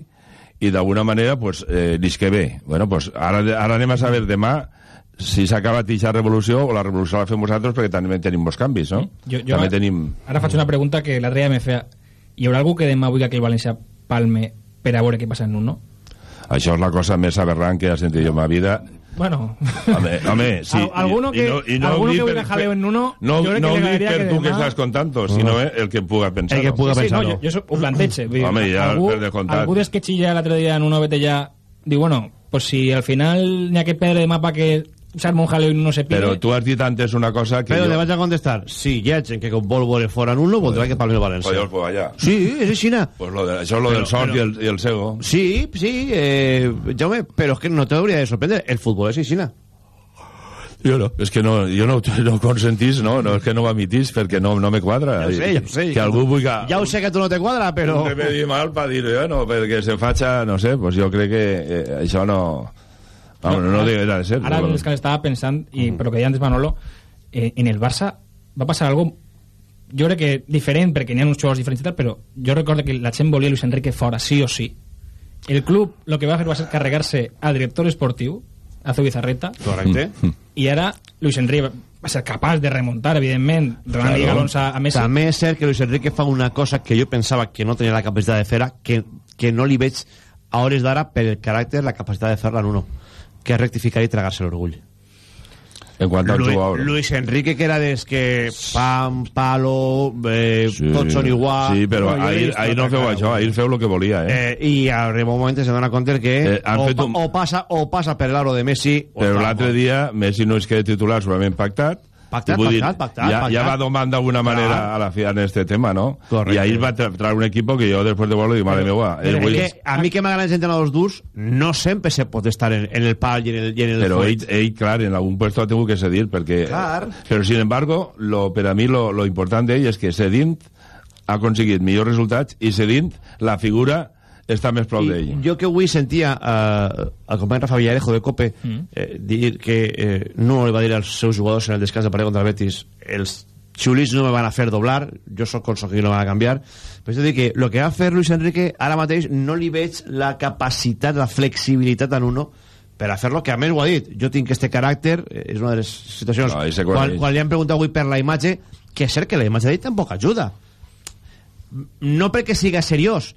[SPEAKER 17] i d'alguna manera pues, eh, li que bé bueno, pues, ara, ara anem a saber demà si s'ha acabat aquesta revolució o la revolució la fem vosaltres perquè també tenim molts canvis no?
[SPEAKER 18] Jo, jo
[SPEAKER 17] també
[SPEAKER 18] ara,
[SPEAKER 17] tenim
[SPEAKER 18] ara faig una pregunta que l'altre dia me feia hi haurà algú que demà vulgui que el València palme per a veure què passa en un, no?
[SPEAKER 17] això és la cosa més aberrant que he sentit jo en ma vida
[SPEAKER 18] Bueno,
[SPEAKER 17] Home, home, sí.
[SPEAKER 18] Al- alguno que- alguno
[SPEAKER 17] di
[SPEAKER 18] que
[SPEAKER 17] per-
[SPEAKER 18] vulga jaleo en uno,
[SPEAKER 17] no,
[SPEAKER 18] jo crec
[SPEAKER 17] no
[SPEAKER 18] que
[SPEAKER 17] ho
[SPEAKER 18] li
[SPEAKER 17] per
[SPEAKER 18] que
[SPEAKER 17] tu que estàs contando, sinó eh, el que puga pensar.
[SPEAKER 1] El que puga
[SPEAKER 18] sí, sí, no, jo, jo ho planteig. vull dir,
[SPEAKER 17] Home, ja,
[SPEAKER 18] algú,
[SPEAKER 17] per descomptat.
[SPEAKER 18] algú des que xilla l'altre dia en un ovete ja diu, bueno, pues si al final n'hi ha que perdre demà para que s'arma un jaleo no se pide...
[SPEAKER 17] Però tu has dit antes una cosa que
[SPEAKER 1] Però
[SPEAKER 17] jo...
[SPEAKER 1] te vaig a contestar. Si hi ha gent que vol voler fora en un, no voldrà que parli el
[SPEAKER 17] Pues
[SPEAKER 1] València.
[SPEAKER 17] jo pues allà.
[SPEAKER 1] Sí, és així.
[SPEAKER 17] Pues lo de, això és lo
[SPEAKER 1] Però-
[SPEAKER 17] del sort
[SPEAKER 1] però-
[SPEAKER 17] i, el, i el cego.
[SPEAKER 1] Sí, sí, eh, Jaume, però és que no t'hauria de sorprendre. El futbol és així.
[SPEAKER 17] Jo no, és que no, jo no, no consentís, no, no, és que no ho admitís perquè no, no me quadra.
[SPEAKER 1] Ja ho sé, ja ho sé.
[SPEAKER 17] Que algú vulgui...
[SPEAKER 1] Ja ho sé que a tu no te quadra, però...
[SPEAKER 17] Un remedi mal per dir, eh, no, perquè se faça, no sé, pues jo crec que eh, això no... Vamos, no, no, debería de ser.
[SPEAKER 18] Ara
[SPEAKER 17] no,
[SPEAKER 18] és que estava pensant, i, però que deia antes Manolo, eh, en el Barça va passar algo jo crec que diferent, perquè n'hi ha uns jugadors diferents i tal, però jo recordo que la gent volia Luis Enrique fora, sí o sí. El club lo que va fer va ser carregar-se al director esportiu, a Zubizarreta,
[SPEAKER 1] Correcte.
[SPEAKER 18] i ara Luis Enrique va ser capaç de remuntar, evidentment, Ronald
[SPEAKER 1] Claro.
[SPEAKER 18] claro. Alonso a Messi.
[SPEAKER 1] També és cert que Luis Enrique fa una cosa que jo pensava que no tenia la capacitat de fer que, que no li veig a hores d'ara per el caràcter la capacitat de fer-la en uno que és rectificar i tragar-se l'orgull.
[SPEAKER 17] En quant al
[SPEAKER 1] Luis,
[SPEAKER 17] jugador.
[SPEAKER 1] Luis Enrique que era des que pam, palo eh, tots són igual
[SPEAKER 17] Sí, però
[SPEAKER 1] l'he
[SPEAKER 17] ahir, ahir no
[SPEAKER 1] tota
[SPEAKER 17] feu això, ahir feu el que volia, eh?
[SPEAKER 1] eh, i arriba un moment se dona compte que
[SPEAKER 17] Eh,
[SPEAKER 1] o,
[SPEAKER 17] un-
[SPEAKER 1] o, passa, o passa per l'aro de Messi
[SPEAKER 17] Però l'altre dia Messi no és que titular segurament pactat
[SPEAKER 1] Pactat,
[SPEAKER 17] I vull
[SPEAKER 1] pactat, pactat,
[SPEAKER 17] ja,
[SPEAKER 1] pactat.
[SPEAKER 17] ja va domant d'alguna manera
[SPEAKER 1] Clar.
[SPEAKER 17] a la fi en este tema, no?
[SPEAKER 1] Correcte.
[SPEAKER 17] I ahir va tra traure un equip que jo després de veure dic, madre meva, vull...
[SPEAKER 1] és que a mi que m'agraden els entrenadors durs no sempre se pot estar en, en el pal i en el, i en el
[SPEAKER 17] Però
[SPEAKER 1] fuet.
[SPEAKER 17] ell, ell, clar, en algun puesto ha tingut que cedir, perquè...
[SPEAKER 1] Clar.
[SPEAKER 17] Però, sin embargo, lo, per a mi lo, lo important d'ell és que cedint ha aconseguit millors resultats i cedint la figura està més prou d'ell.
[SPEAKER 1] jo que avui sentia eh, al company Rafa Villarejo de Cope
[SPEAKER 17] Mm.
[SPEAKER 1] eh, dir que eh, no li va dir als seus jugadors en el descans de partit contra el Betis els xulis no me van a fer doblar jo sóc consol que no me van a canviar però és a dir que el que va fer Luis Enrique ara mateix no li veig la capacitat la flexibilitat en uno per a fer-lo, que a més ho ha dit jo tinc este caràcter, eh, és una de les situacions
[SPEAKER 17] No,
[SPEAKER 1] quan, quan li han preguntat avui per la imatge que és cert que la imatge d'ell tampoc ajuda no perquè siga seriós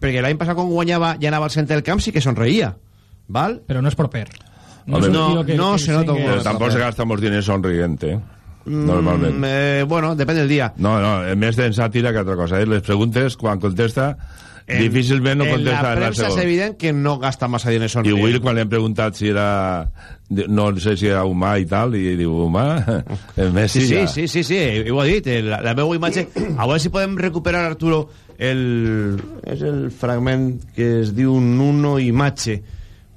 [SPEAKER 1] perquè l'any passat quan guanyava ja anava al centre del camp sí que somreia val?
[SPEAKER 18] Però no és proper. És un
[SPEAKER 17] no,
[SPEAKER 18] que-
[SPEAKER 1] no
[SPEAKER 18] que
[SPEAKER 1] se nota
[SPEAKER 17] Però tampoc se gasta molts diners sonrient, eh? normalment.
[SPEAKER 1] Mm, eh, bueno, depèn del dia.
[SPEAKER 17] No, no, més en sàtira que altra cosa. Eh? Les preguntes, quan contesta, en, difícilment no
[SPEAKER 1] en la premsa és evident que no gasta massa diners
[SPEAKER 17] I Will, quan li hem preguntat si era... No sé si era humà i tal, i diu, humà? El Messi
[SPEAKER 1] Sí, sí,
[SPEAKER 17] ja...
[SPEAKER 1] sí, sí, sí, ho ha dit, la, la meva imatge... A veure si podem recuperar, Arturo, el, és el fragment que es diu Nuno imatge,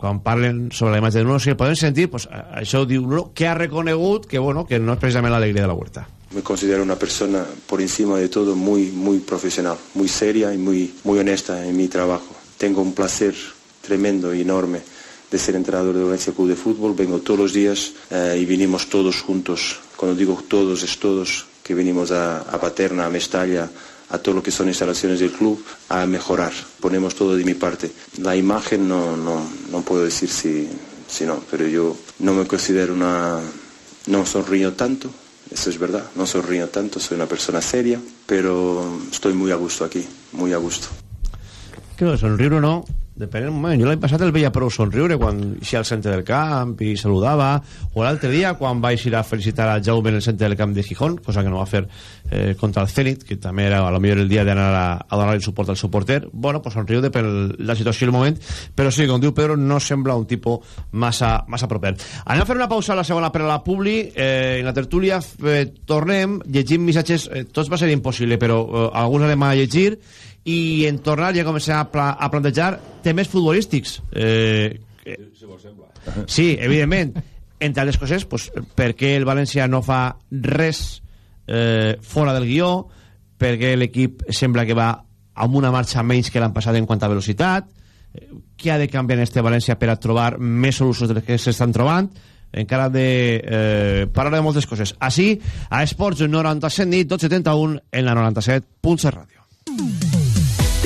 [SPEAKER 1] quan parlen sobre la imatge de Nuno, si el podem sentir, pues, això diu Nuno, que ha reconegut que, bueno, que no és precisament l'alegria de la huerta.
[SPEAKER 2] Me considero una persona por encima de todo muy, muy profesional, muy seria y muy, muy honesta en mi trabajo. Tengo un placer tremendo y enorme de ser entrenador de Valencia Club de Fútbol. Vengo todos los días eh, y vinimos todos juntos. Cuando digo todos es todos, que venimos a, a Paterna, a Mestalla, a todo lo que son instalaciones del club, a mejorar. Ponemos todo de mi parte. La imagen no, no, no puedo decir si, si no, pero yo no me considero una... No sonrío tanto, eso es verdad, no sonrío tanto, soy una persona seria, pero estoy muy a gusto aquí, muy a gusto.
[SPEAKER 1] Que no, somriure o no, depèn del moment. Jo l'any passat el veia prou somriure quan eixia al centre del camp i saludava, o l'altre dia quan va eixir a felicitar a Jaume en el centre del camp de Gijón, cosa que no va fer eh, contra el Zenit, que també era a lo millor el dia d'anar a, a donar el suport al suporter. Bueno, pues somriu depèn la situació i el moment, però sí, com diu Pedro, no sembla un tipus massa, massa proper. Anem a fer una pausa a la segona per a la Publi, eh, en la tertúlia eh, tornem, llegim missatges, eh, tots va ser impossible, però eh, alguns anem a llegir, i en tornar ja comencem a, pla a plantejar temes futbolístics. Eh, que- sí, evidentment. Entre altres coses, pues, per què el València no fa res eh, fora del guió? Perquè l'equip sembla que va amb una marxa menys que l'han passat en quant a velocitat? Eh, què ha de canviar en este València per a trobar més solucions de les que s'estan trobant? Encara de eh, parlar de moltes coses. Així, a Esports 97 nit 1271 en la 97.7 ràdio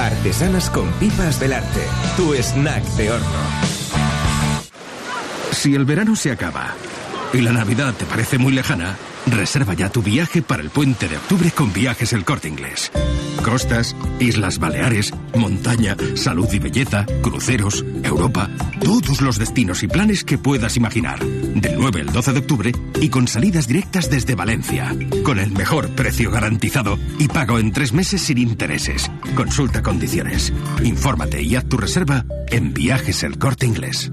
[SPEAKER 20] Artesanas con pipas Belarte. Tu snack de horno.
[SPEAKER 21] Si el verano se acaba y la Navidad te parece muy lejana, reserva ya tu viaje para el puente de octubre con Viajes El Corte Inglés. Costas, Islas Baleares, montaña, salud y belleza, cruceros, Europa, todos los destinos y planes que puedas imaginar. Del 9 al 12 de octubre y con salidas directas desde Valencia. Con el mejor precio garantizado y pago en tres meses sin intereses. Consulta condiciones. Infórmate y haz tu reserva en Viajes El Corte Inglés.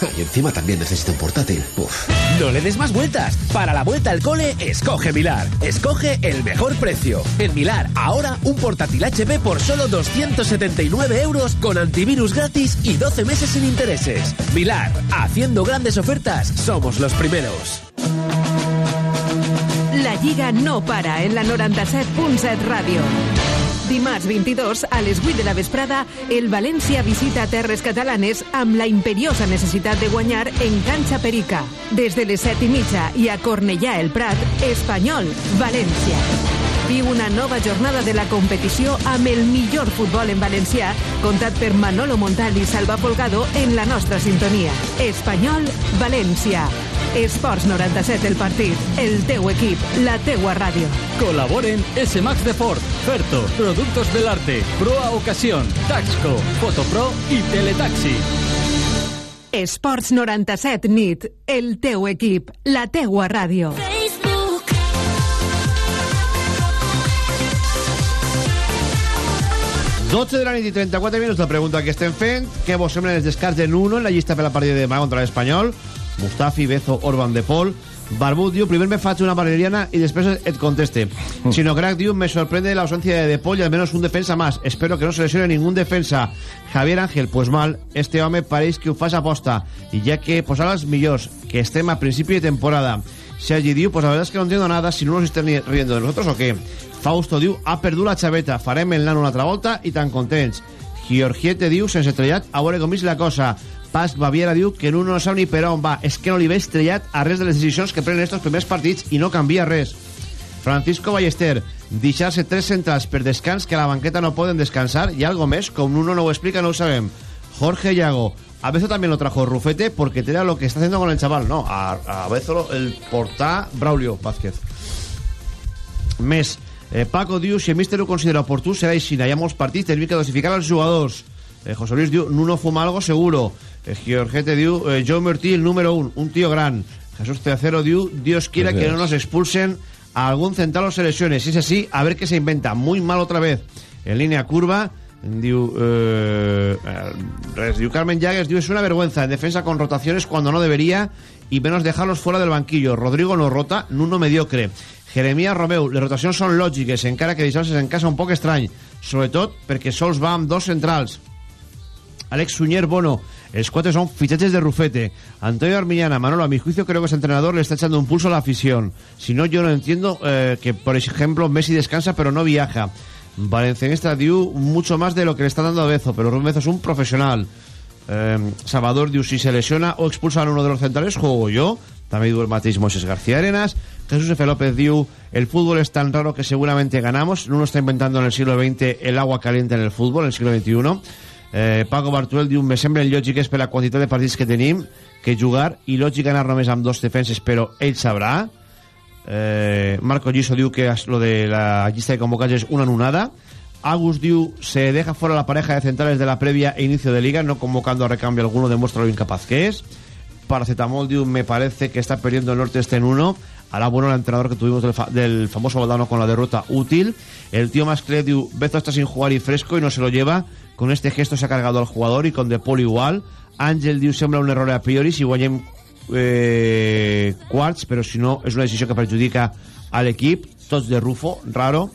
[SPEAKER 11] Y encima también necesita un portátil. Uf.
[SPEAKER 12] No le des más vueltas. Para la vuelta al cole, escoge Milar. Escoge el mejor precio. En Milar, ahora un portátil HP por solo 279 euros con antivirus gratis y 12 meses sin intereses. Milar, haciendo grandes ofertas, somos los primeros.
[SPEAKER 10] La Lliga no para en la 97.7 Ràdio. Dimarts 22, a les 8 de la vesprada, el València visita terres catalanes amb la imperiosa necessitat de guanyar en canxa perica. Des de les 7 i mitja i a Cornellà el Prat, Espanyol, València. Viu una nova jornada de la competició amb el millor futbol en valencià, contat per Manolo Montal i Salva Folgado en la nostra sintonia. Espanyol, València. Esports 97 el partit, el teu equip, la teua ràdio.
[SPEAKER 13] Colaboren S-Max Deport, Ferto, Productos del Arte, Proa Ocasión, Taxco, Fotopro y Teletaxi.
[SPEAKER 10] Esports 97 nit, el teu equip, la teua ràdio.
[SPEAKER 1] 12 de la nit i 34 minuts la pregunta que estem fent què vos semblen els descarts de Nuno en la llista per la partida de demà contra l'Espanyol Mustafi, Bezo, Orban de Pol Barbut diu, primer me faig una valeriana y después et conteste. Sino crack diu, me sorprende la ausencia de De Paul y al menos un defensa más. Espero que no se lesione ningún defensa. Javier Ángel, pues mal, este home pareix que ho fas aposta. Y ya que, pues ara els millors, que estem a principi de temporada. Sergi diu, pues la verdad es que no entiendo nada si no nos estén riendo de nosotros o qué. Fausto diu, ha perdut la xaveta, farem el nano una altra volta i tan contents. Giorgiete diu, sense estrellat, a veure com és la cosa. Pas Baviera diu que no, no sap ni per on va. És que no li ve estrellat a res de les decisions que prenen estos primers partits i no canvia res. Francisco Ballester, deixar-se tres centrals per descans que a la banqueta no poden descansar i algo més, com uno no ho explica no ho sabem. Jorge Llago, a Bezo también lo trajo Rufete porque te lo que está haciendo con el chaval. No, a, a Bezo el portà Braulio Vázquez. Més, eh, Paco diu, si el míster ho considera oportú, serà així. Hi ha molts partits, tenim que dosificar els jugadors. Eh, José Luis diu, Nuno fuma algo seguro. Eh, Giorgete diu, eh, Joe Martí, el número un, un tío gran. Jesús Tercero diu, Dios quiera que no nos expulsen a algún central o selecciones. Si es así, a ver qué se inventa. Muy mal otra vez. En línea curva, diu, eh, diu Carmen Llagues, diu, es una vergüenza en defensa con rotaciones cuando no debería y menos dejarlos fuera del banquillo. Rodrigo no rota, Nuno mediocre. Jeremías Romeu, les rotacions són lògiques, encara que deixar-se en casa un poc estrany, sobretot perquè sols va amb dos centrals. Alex Suñer Bono, els quatre son fichajes de Rufete. Antonio Armiñana, Manolo, a mi juicio creo que ese entrenador le está echando un pulso a la afición. Si no, yo no entiendo eh, que, por ejemplo, Messi descansa pero no viaja. Valencianista diu mucho más de lo que le está dando a Bezo, pero Rubén Bezo es un profesional. Eh, Salvador diu, si se lesiona o expulsan a uno de los centrales, juego yo. También diu el mateix Moisés García Arenas. Jesús F. López diu, el fútbol es tan raro que seguramente ganamos. Uno está inventando en el siglo XX el agua caliente en el fútbol, en el siglo XXI. Eh, Paco Bartuel diu, me sembla lògic és per la quantitat de partits que tenim que jugar i lògic anar només amb dos defenses, però ell sabrà. Eh, Marco Giso diu que lo de la llista de convocats és una anonada. Agus diu, se deja fuera la pareja de centrales de la previa e inicio de liga, no convocando a recambio alguno, demuestra lo incapaz que es. Paracetamol diu, me parece que está perdiendo el norte este en uno. Hará bueno el entrenador que tuvimos del, fa del famoso Valdano con la derrota útil. El tío Masclet diu, Bezo está sin jugar y fresco y no se lo lleva. Con este gesto se ha cargado al jugador y con De Paul igual. Ángel diu, sembla un error a priori si guanyem eh, quarts, però si no és una decisió que perjudica a l'equip. Tots de Rufo, raro.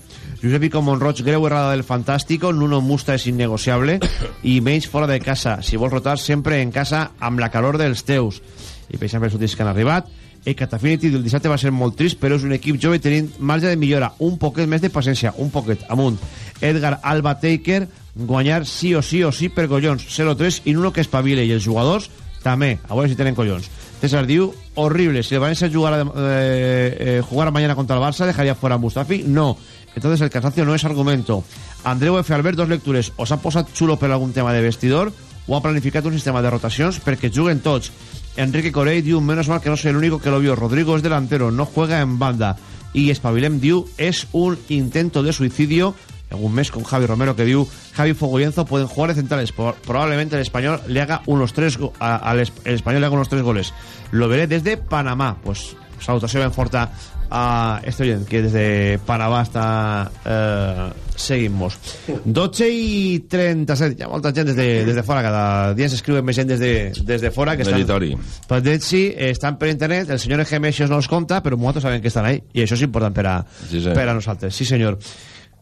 [SPEAKER 1] Josep Ico Monroig, greu errada del Fantástico, Nuno Musta és innegociable i menys fora de casa. Si vols rotar, sempre en casa amb la calor dels teus. I per exemple, els últims que han arribat. El Catafinity del dissabte va ser molt trist, però és un equip jove tenint marge de millora. Un poquet més de paciència, un poquet, amunt. Edgar Alba Taker, guanyar sí o sí o sí per collons. 0-3 i Nuno que espavile. I els jugadors també, a veure si tenen collons. César diu, horrible, si el Valencia jugara, eh, eh, jugara mañana contra el Barça, dejaría fuera a Mustafi? No. Entonces el cansancio no es argumento. Andreu F. Albert, dos lectures. O s'ha posat xulo per algun tema de vestidor o ha planificat un sistema de rotacions perquè juguen tots. Enrique Corey diu, menos mal que no soy el único que lo vio. Rodrigo es delantero, no juega en banda. Y Espabilem diu, es un intento de suicidio algún mes con Javi Romero que diu Javi Fogoyenzo pueden jugar de centrales probablemente el español le haga unos tres al el español le haga unos tres goles lo veré desde Panamá pues salutació ben forta a este oyente que desde Panamá està eh, seguimos 12 i 37 hi ha molta gent des de, des de fora. Cada dia s'escriuen més gent des de, des de fora que estan,
[SPEAKER 17] Meritori.
[SPEAKER 1] pues sí, estan per internet. El senyor EGM això no els compta però nosaltres sabem que estan ahí. I això és important per a,
[SPEAKER 17] Sí, senyor.
[SPEAKER 1] per a nosaltres. Sí senyor.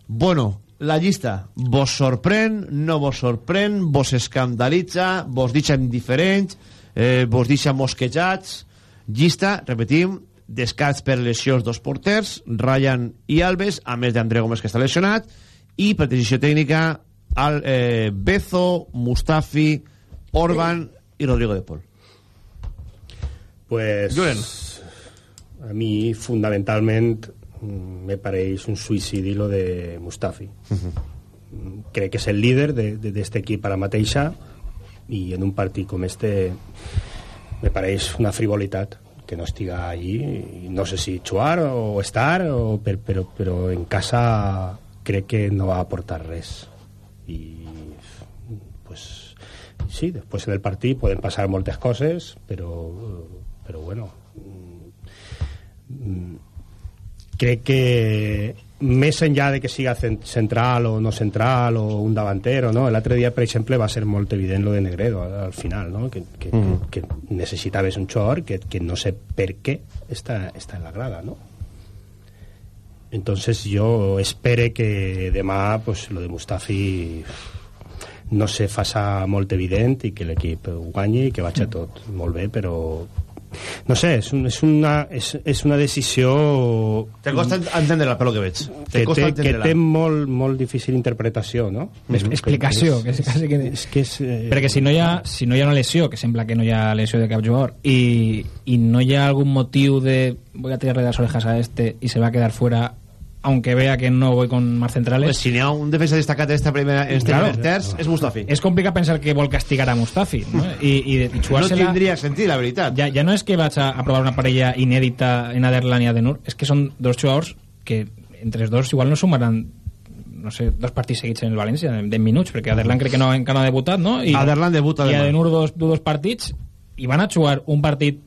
[SPEAKER 1] Bueno, la llista. Vos sorprèn, no vos sorprèn, vos escandalitza, vos deixa indiferents, eh, vos deixa mosquejats. Llista, repetim, descats per lesions dos porters, Ryan i Alves, a més d'André Gómez que està lesionat, i per decisió tècnica al, eh, Bezo, Mustafi, Orban i Rodrigo de Paul.
[SPEAKER 19] Pues
[SPEAKER 1] Julen.
[SPEAKER 19] a mi fundamentalment me pareix un suïcidi lo de Mustafi Mm, crec que és el líder de- de- d'este equip ara mateixa i en un partit com este me pareix una frivolitat que no estiga allí no sé si jugar o estar o per, però, però en casa crec que no va aportar res. I pues sí, després en el partit poden passar moltes coses però bueno. Mm, crec que més enllà de que siga cen- central o no central o un davantero, no? l'altre dia, per exemple, va ser molt evident lo de Negredo al, al final, no? que, que,
[SPEAKER 1] Mhm.
[SPEAKER 19] que necessitaves un xor que, que no sé per què està, està en la grada, no? Entonces yo espere que demà pues, lo de Mustafi no se faça molt evident i que l'equip guanyi i que vagi tot molt bé, però no sé, és, un, és, una, és, és una decisió
[SPEAKER 1] Te costa entendre-la, per lo que veig. Te
[SPEAKER 19] que
[SPEAKER 1] costa
[SPEAKER 19] té, que
[SPEAKER 1] entendre-la.
[SPEAKER 19] té molt, molt difícil interpretació, no?
[SPEAKER 18] Es- explicació, que és quasi que...
[SPEAKER 19] És que és... Eh,
[SPEAKER 18] Perquè si no, hi ha, si no hi ha una lesió, que sembla que no hi ha lesió de cap jugador, i, i no hi ha algun motiu de voy a tirarle de las orejas a este y se va a quedar fuera, aunque vea que no voy con más centrales...
[SPEAKER 1] Pues si ha un defensa destacat en esta primera, en este
[SPEAKER 18] Claro.
[SPEAKER 1] primer terç, és Mustafi.
[SPEAKER 18] És complicat pensar que vol castigar a Mustafi, no? I, i, i
[SPEAKER 1] No tindria sentit, la veritat.
[SPEAKER 18] Ja, ja no és que vaig a, a provar una parella inèdita en Aderlan i Adenur, és que són dos jugadors que entre els dos igual no sumaran no sé, dos partits seguits en el València de, de minuts, perquè Aderlan crec que no, encara no ha debutat, no? I,
[SPEAKER 1] Aderlan debuta
[SPEAKER 18] I. Adenur dos, dos partits i van a jugar un partit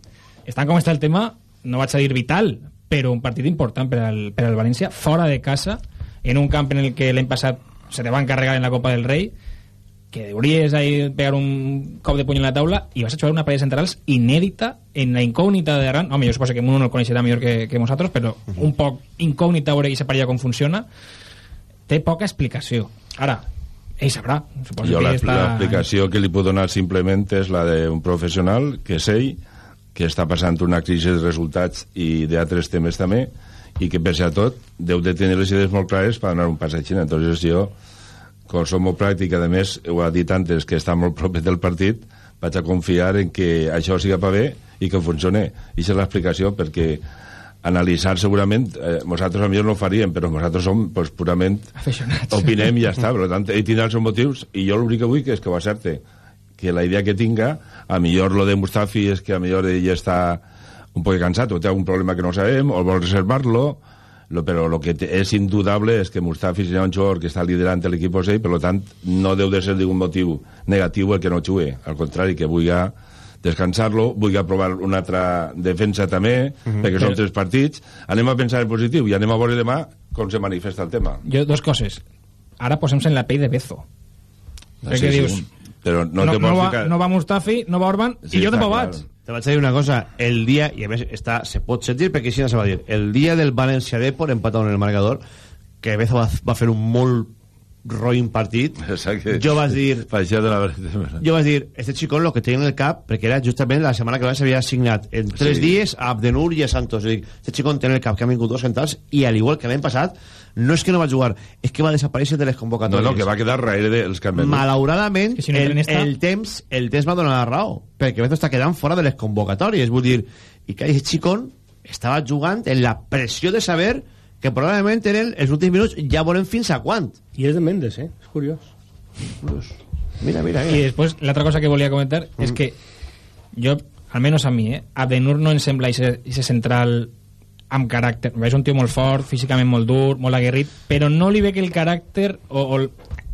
[SPEAKER 18] estan com està el tema, no vaig a dir vital però un partit important per al, per al València fora de casa, en un camp en el que l'any passat se te va encarregar en la Copa del Rei que hauries ahí pegar un cop de puny en la taula i vas a jugar una parella centrals inèdita en la incògnita de Arran home, jo suposo que uno no el coneixerà millor que, que nosaltres però un poc incògnita veure aquesta parella com funciona té poca explicació. Ara, ell sabrà. Suposo
[SPEAKER 17] Jo
[SPEAKER 18] que
[SPEAKER 17] la-
[SPEAKER 18] està...
[SPEAKER 17] l'explicació que li puc donar simplement és la d'un professional que és ell, que està passant una crisi de resultats i d'altres temes també, i que, pese a tot, deu de tenir les idees molt clares per donar un pas a Xina. Entonces jo, com som molt pràctic, a més, ho ha dit antes, que està molt proper del partit, vaig a confiar en que això siga per bé i que funcione. I és l'explicació, perquè analitzar segurament, eh, nosaltres a millor no ho faríem, però nosaltres som pues, purament
[SPEAKER 18] Aficionats.
[SPEAKER 17] opinem i ja està, per tant, ell tindrà els seus motius i jo l'únic que vull que és que ho acerte que la idea que tinga, a millor lo de Mustafi és que a millor ell està un poc cansat o té algun problema que no sabem o vol reservar-lo lo, però el que és indudable és que Mustafi serà un jugador que està liderant l'equip ell, per tant no deu de ser ningú motiu negatiu el que no jugui, al contrari que vulgui descansar-lo, vulgui provar una altra defensa també,
[SPEAKER 18] Mhm.
[SPEAKER 17] perquè són tres partits, anem a pensar en positiu i anem a veure demà com se manifesta el tema.
[SPEAKER 18] Jo, dos coses. Ara posem-se en la pell de Bezo. Perquè
[SPEAKER 17] Sí, sí,
[SPEAKER 18] dius...
[SPEAKER 17] però no,
[SPEAKER 18] no,
[SPEAKER 17] te
[SPEAKER 18] no, va,
[SPEAKER 17] ficar...
[SPEAKER 18] no va Mustafi, no va Orban,
[SPEAKER 17] Sí,
[SPEAKER 18] i jo tampoc
[SPEAKER 17] clar.
[SPEAKER 18] vaig.
[SPEAKER 1] Te vaig a dir una cosa, el dia, i a més està, se pot sentir perquè així no se va dir, el dia del València Depor empatat en el marcador, que Bezo va, va fer un molt roïn partit,
[SPEAKER 17] Exacte.
[SPEAKER 1] jo vaig dir, jo vaig dir, este xicón lo que tenia en el cap, perquè era justament la setmana que abans s'havia assignat en tres
[SPEAKER 17] Sí.
[SPEAKER 1] dies a Abdenur i a Santos. Dir, este xicón té en el cap que han vingut dos centrals i al igual que l'any passat, no és que no va jugar, és que va desaparèixer de les
[SPEAKER 17] No,
[SPEAKER 1] convocatòries.
[SPEAKER 17] no, que va quedar darrere dels canvis.
[SPEAKER 1] Malauradament,
[SPEAKER 18] Que si no
[SPEAKER 1] el,
[SPEAKER 18] esta-
[SPEAKER 1] el, temps, el temps va donar la raó, perquè Beto està quedant fora de les convocatòries. Vull dir, i que aquest xicón estava jugant en la pressió de saber que probablement eren els últims minuts, ja veurem fins a quant.
[SPEAKER 19] I és de Mendes, eh? És curiós.
[SPEAKER 1] Mira, mira,
[SPEAKER 18] I
[SPEAKER 1] mira.
[SPEAKER 18] després, l'altra cosa que volia comentar
[SPEAKER 1] Mm.
[SPEAKER 18] és que jo, almenys a mi, eh, Abdenur no em sembla ese central amb caràcter. És un tio molt fort, físicament molt dur, molt aguerrit, però no li veig el caràcter o, o el...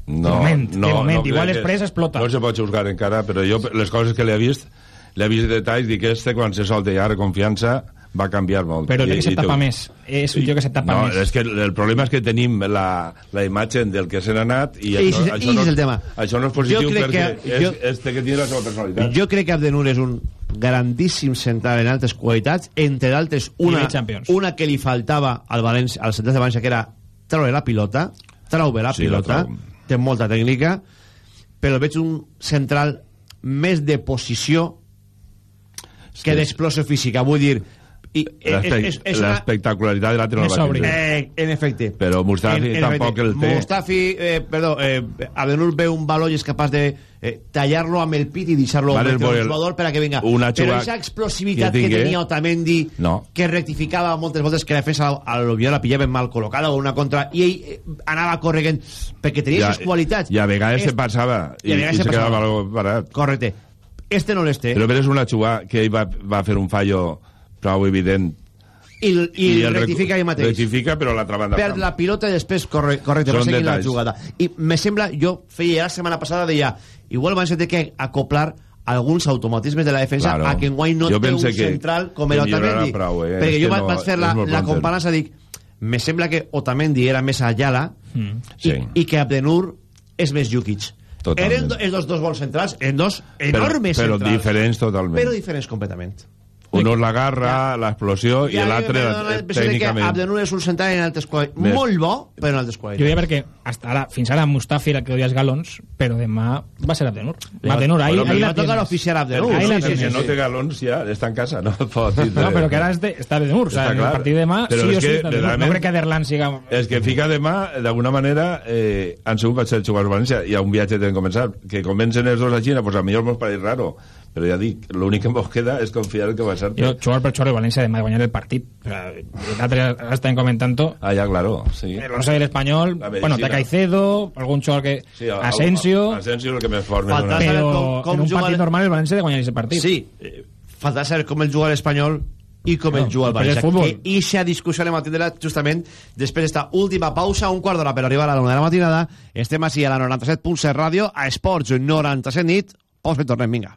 [SPEAKER 17] No,
[SPEAKER 18] de moment,
[SPEAKER 17] no,
[SPEAKER 18] de moment.
[SPEAKER 17] no
[SPEAKER 18] Igual
[SPEAKER 17] que-
[SPEAKER 18] després explota.
[SPEAKER 17] No se pot juzgar encara, però jo les coses que l'he vist, l'he vist de detalls, dic que este, quan se solta ja confiança, va canviar molt.
[SPEAKER 18] Però té que se
[SPEAKER 17] I- i
[SPEAKER 18] tapa més. És un tio que se tapa
[SPEAKER 17] no,
[SPEAKER 18] més.
[SPEAKER 17] és que el problema és que tenim la, la imatge del que se n'ha anat i,
[SPEAKER 1] I
[SPEAKER 17] això,
[SPEAKER 1] és-
[SPEAKER 17] això,
[SPEAKER 1] i
[SPEAKER 17] no,
[SPEAKER 1] és el tema.
[SPEAKER 17] això no és positiu
[SPEAKER 1] Jo crec
[SPEAKER 17] perquè
[SPEAKER 1] que-
[SPEAKER 17] és,
[SPEAKER 1] jo-
[SPEAKER 17] és que tiene la seva personalitat.
[SPEAKER 1] Jo crec que Abdenur és un grandíssim central en altres qualitats, entre d'altres una, una que li faltava al, València, al central de València, que era treure la pilota, treure la
[SPEAKER 17] Sí, la
[SPEAKER 1] pilota,
[SPEAKER 17] trau.
[SPEAKER 1] té molta tècnica, però veig un central més de posició que d'explosió física. Vull dir,
[SPEAKER 17] L'espectacularitat de l'altre no la va.
[SPEAKER 1] Eh, en efecte.
[SPEAKER 17] Però Mustafi tampoc el té.
[SPEAKER 1] Mustafi, eh, perdó, eh, Abdenur ve un valor i és capaç de eh, tallar-lo amb el pit i deixar-lo
[SPEAKER 17] Vale, el-
[SPEAKER 1] jugador per a que venga.
[SPEAKER 17] una
[SPEAKER 1] Però aquesta explosivitat
[SPEAKER 17] que
[SPEAKER 1] que, tenia Otamendi,
[SPEAKER 17] No.
[SPEAKER 1] que rectificava moltes voltes que la defensa a l'Oviedo la pillaven mal col·locada o una contra, i ell eh, anava corregent perquè tenia aquestes qualitats.
[SPEAKER 17] I a vegades
[SPEAKER 1] És-
[SPEAKER 17] se passava i,
[SPEAKER 1] I
[SPEAKER 17] i, se
[SPEAKER 1] se
[SPEAKER 17] quedava parat.
[SPEAKER 1] Correcte. Este no les té.
[SPEAKER 17] Però és una jugada que ell va, va fer un fallo prou evident
[SPEAKER 1] I, i,
[SPEAKER 17] el
[SPEAKER 1] rectifica ell mateix.
[SPEAKER 17] Rectifica, però l'altra banda.
[SPEAKER 1] perd la pilota i després corre, correcte,
[SPEAKER 17] Són
[SPEAKER 1] seguir la jugada i me sembla, jo feia la setmana passada deia, igual van ser que acoplar alguns automatismes de la defensa
[SPEAKER 17] Claro.
[SPEAKER 1] a que enguany no
[SPEAKER 17] Jo
[SPEAKER 1] té un central com
[SPEAKER 17] millorarà
[SPEAKER 1] Otamendi
[SPEAKER 17] prou, eh?
[SPEAKER 1] perquè
[SPEAKER 17] És
[SPEAKER 1] jo
[SPEAKER 17] no-
[SPEAKER 1] vaig fer la, la comparança dic, me sembla que Otamendi era més Ayala
[SPEAKER 18] Mm.
[SPEAKER 1] i, i que Abdenur és més Jukic.
[SPEAKER 17] Totalment.
[SPEAKER 1] Eren els dos, dos bons centrals, en dos
[SPEAKER 17] Però,
[SPEAKER 1] enormes
[SPEAKER 17] però
[SPEAKER 1] centrals.
[SPEAKER 17] diferents totalment.
[SPEAKER 1] Però diferents completament.
[SPEAKER 17] Uno és la garra, l'explosió, i
[SPEAKER 1] Ja,
[SPEAKER 17] l'altre,
[SPEAKER 1] me dona la
[SPEAKER 17] eh,
[SPEAKER 1] impressió de que
[SPEAKER 17] tècnicament...
[SPEAKER 1] Abdenur és un central en altres qualitats. Molt bo, però en altres
[SPEAKER 18] Jo
[SPEAKER 1] qualitats.
[SPEAKER 18] deia perquè hasta ara, fins ara Mustafi era el que els galons, però demà va ser Abdenur. Abdenur, ahí,
[SPEAKER 1] Bueno,
[SPEAKER 18] la tienes.
[SPEAKER 1] oficiar Abdenur.
[SPEAKER 18] Ahí la
[SPEAKER 17] Sí, sí, si no té galons ja està en casa, no pot tindre...
[SPEAKER 18] No, però que ara és de, està Abdenur. O el
[SPEAKER 17] clar.
[SPEAKER 18] partit de demà,
[SPEAKER 17] Però
[SPEAKER 18] sí
[SPEAKER 17] és
[SPEAKER 18] o sí,
[SPEAKER 17] que,
[SPEAKER 18] està Abdenur. No crec que Aderlan siga...
[SPEAKER 17] És que fica demà, d'alguna manera, eh, han sigut vaig ser jugadors a València, hi ha un viatge de començar, que comencen els dos a Xina, pues a millor mos pareix raro, però ja dic, l'únic que mos queda és confiar en que va ser...
[SPEAKER 18] Jo, jugar per jugar el València demà de guanyar el partit. L'altre estan comentant
[SPEAKER 17] Ah, ja, claro, sí.
[SPEAKER 18] el Once del Espanyol, bueno, té Caicedo, algun jugador que...
[SPEAKER 17] Sí, el-
[SPEAKER 18] Asensio...
[SPEAKER 17] Asensio és el que més fort
[SPEAKER 1] Falta saber com- com
[SPEAKER 18] en un partit
[SPEAKER 1] el-
[SPEAKER 18] normal el València de guanyar aquest partit.
[SPEAKER 1] Sí, falta saber com el juga l'Espanyol i com
[SPEAKER 18] No,
[SPEAKER 1] el juga el
[SPEAKER 18] futbol.
[SPEAKER 1] Que ixa discussió anem a tindre justament després d'esta última pausa, un quart d'hora per arribar a la una de la matinada. Estem així a la 97.7 ràdio, a Esports 97 nit. Pausa i tornem, vinga.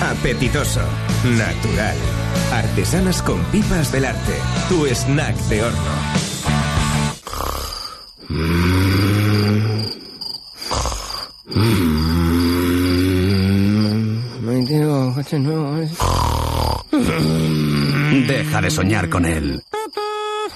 [SPEAKER 20] apetitoso, natural. Artesanas con pipas Belarte. Tu snack de horno.
[SPEAKER 22] Deja de soñar con él.